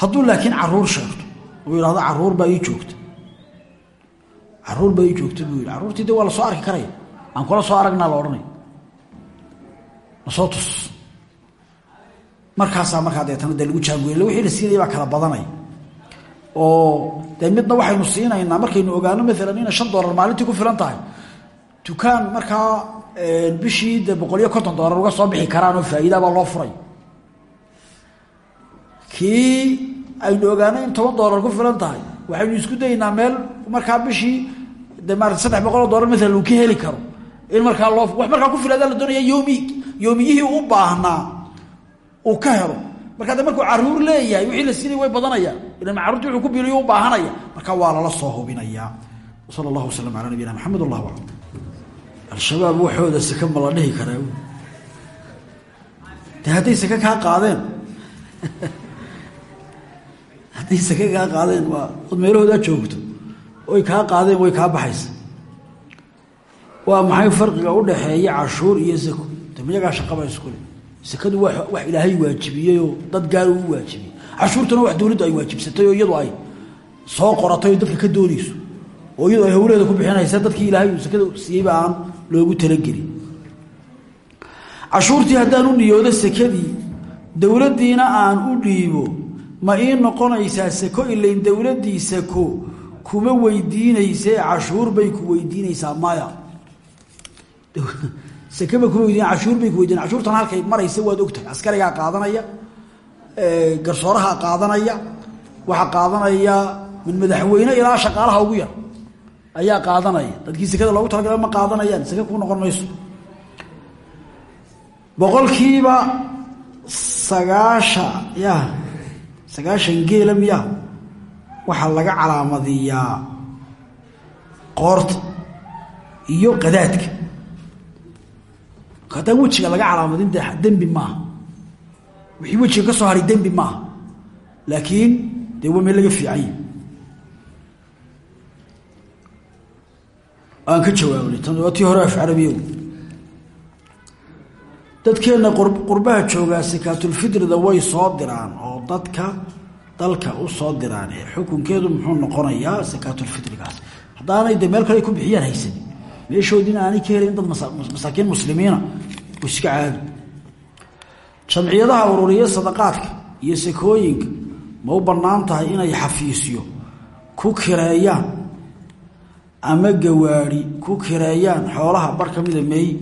Speaker 1: Hadduu laakiin carruur sheegto uu yidhahdo carruur baa ii joogta. Caruur baa ii joogta buu yidhi. Carruurtii de waa la soo arki karaya. Aan kula soo aragnaa la odhanaya. Lasoo tus markaasaa markaa deetana dee lagu jaangoyla wixii la siinaya baa kala badanaya oo dee midna waxaynu siinaynaa markaynu ogaano maalan inay shan doolar maalintii ku filan tahay. Dukaan markaa bishii de boqol uga soo bixi karaan oo faa'iidabaa loo furay. Kii aynu ogaano in toban doolar ku filan tahay waxaynu isku daynaa meel markaa bishii de maarata saddex boqoloo uu ka heli karo. In markaa loo wax markaa ku filadaa la doonaya yoomi yoomiyihii u baahnaa uu ka helo. Markaa de markuu carruur leeyahay wixii la siinay way badanayaan ilan carruurti wuxuu ku biliyo u baahanaya. Markaa waa lala soo hubinayaa sala allahu wasalam calaa nabiyina allah aclam al-shabaab waxooda seke ma la dhihi karaa de hadday kaa qaadeen. Hadday seke kaa qaadeen waa od meelahoodaa joogto. Oy kaa qaadeen way kaa baxaysa. Waa maxay farqiga u dhaxeeya cashuur iyo sako de miyagaa shaqaba iskule sekadu wa wax ilaahay waajibiyeyoo dad gaar uu waajibiyey. Cashuurtuna wax dowladdu ay waajibsatay oo iyadu ay soo qoratay dadka ka doonayso. Oo iyadu ay hawleeda ku bixinaysa dadkii ilaahay uu sekada siiyeyba aan loogu talagelin. Cashuurtii haddaan u niyoodo sekadii dowladdiina aan u dhiibo ma ii noqonaysaa sako ilayn dowladdii sako kuma weydiinaysee cashuur bay ku weydiinaysaa maya sekeba kuma weydiin cashuur bay ku weydiin cashuurtan halkay maraysa waad ogtahay. Askarigaa qaadanaya garsooraha qaadanaya waxaa qaadanaya min madaxweyne ilaa shaqaalaha ugu yar ayaa qaadanaya. Dadkii sekada loogu talagala ma qaadanayaan. Seke ku noqon mayso. Boqolkiiba sagaashan ya sagaashan geela miya waxaa laga calaamadiyaa qoorta iyo qadaadka haddaan wejiga laga calaamadin de dembi maaha. Wixii wejiga ka soo haray dembi maaha. Laakiin dee waa meel laga fiicanya aan ka jawaabnay tii hore af carabiya dadkeenna qurbaha joogaa sakaatulfitrida way soo diraan oo dadka dalka u soo diraan. Ee xukunkeedu muxuu noqonayaa sakaatulfitrigaas haddaanay de meel kale ku bixiyaan haysan meeshoodiina aanay ka helayn dad masaakiin muslimiina u iska caadi. Jamciyadaha ururiya sadaqaadka iyo sakooyinka ma u bannaan tahay inay xafiisyo ku kireeyaan ama gawaari ku kireeyaan xoolaha bar ka mida meey.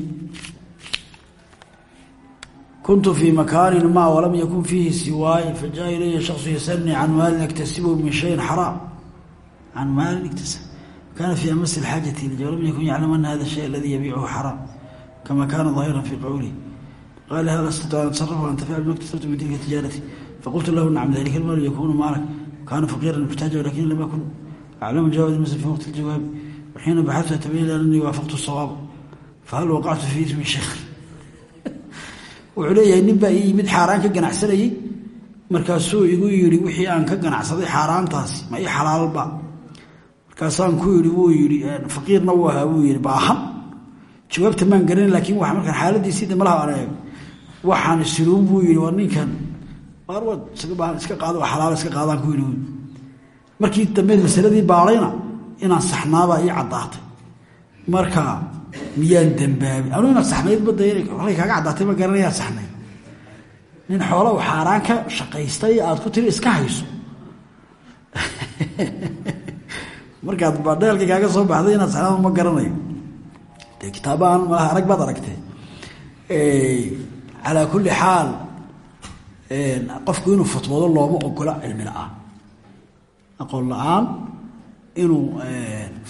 Speaker 1: Kuntu fii makaanin ma walam yakun fiihi siwaay fajaa ilaya shaksu yasalnii can maalin aktasibu min shayin xaraam. Can maalin kana fii amasi اxaajati ilj lam yakun yaclam ana hada shay aladi yabiichu xaraam kama kana ظaahira fii qowlih qala hal astatu an atasarafa an tafica bima iktasabtu min tilka tijaarati faqultu lahu nacam dalika almaalu yakunu maalak kana faqiira muxtaaja lakin lam akun aclamu jawaab masl fi waqti اljawaabi waxiina baxatu atabayan ananii waafaqtu sawaab fahal waqactu fi ismi sheikh wuxuu leeyahay nin baa ii yimid xaaraan ka ganacsanayey markaasuu igu yidhi wixii aan ka ganacsaday xaaraantaasi ma ii xalaalba markaasaan ku yidhi wuu yidhi faqiirna wuu ahaa wuu yidhi baahan. Jawaabta maan garanin laakiin waa markaan xaaladiisii de malaha aan waxaan isiluun buu yidhi waa ninkan baahan iska qaado waa xalaal iska qaadaan ku yidhi markii dambe masaladii baadhayna inaan saxnaabaa ii caddaatay. Marka miyaan dambaabin anuu inaad saxnayd badda halkay kaaga caddaatay ma garanayaan saxnayd. Nin xoola u xaaraan shaqaystay aad ku tiri iska hayso markaad badheelka kaaga soo baxday inaad saxnaad ma garanayo. Dee kitaabahan malaha arag baad aragtee calaa kulli xaal qofku inuu fatwoodo looma ogola cilmi la'aan. Aqoon la'aan inuu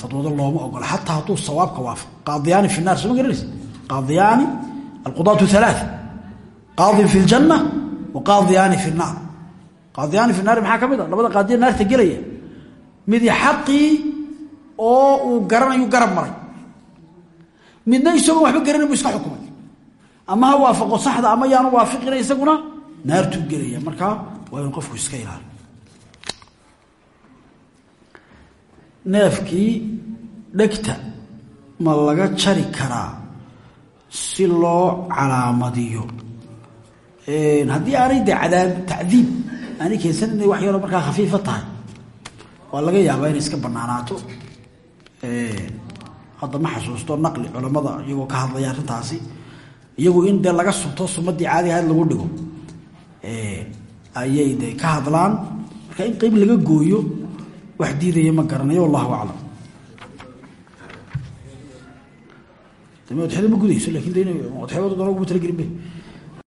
Speaker 1: fatwado looma ogola xataa hadduu sawaabka waafaq. Qaadiyaani fi naar soo ma garanaysa qaadiyaani alqudaatu qaadin fi ljanna wa qaadiyaani fi naar. Qaadiyaani fi naari maxaa ka mid a labada qaadiya naarta gelaya midi xaqii oo uu garanayu garab maray. Midna isagoon waxba garanay buu iska xukumay. Ama ha waafaqo saxda ama yaanu waafiqina isaguna naartuu gelaya. Markaa waa inuu qofku iska ilaali neefkii dhegta ma laga jari karaa si loo calaamadiyo. Haddii aanay de cadaab tacdiib aanay keensan inay wax yaroo markaa khafiifa tahay waa laga yaabaa inay iska banaanaato hadda ma xasuusto naqli culammada iyagoo ka hadlaya arrintaasi iyagu in dee laga sunto sumadii caadi ahayd lagu dhigo ayay de ka hadlaan marka in qeyb laga gooyo wax diidaya ma garanayo wallahu aclam ma gudayso laakiin de ina madaxyada doona uguma talagelin be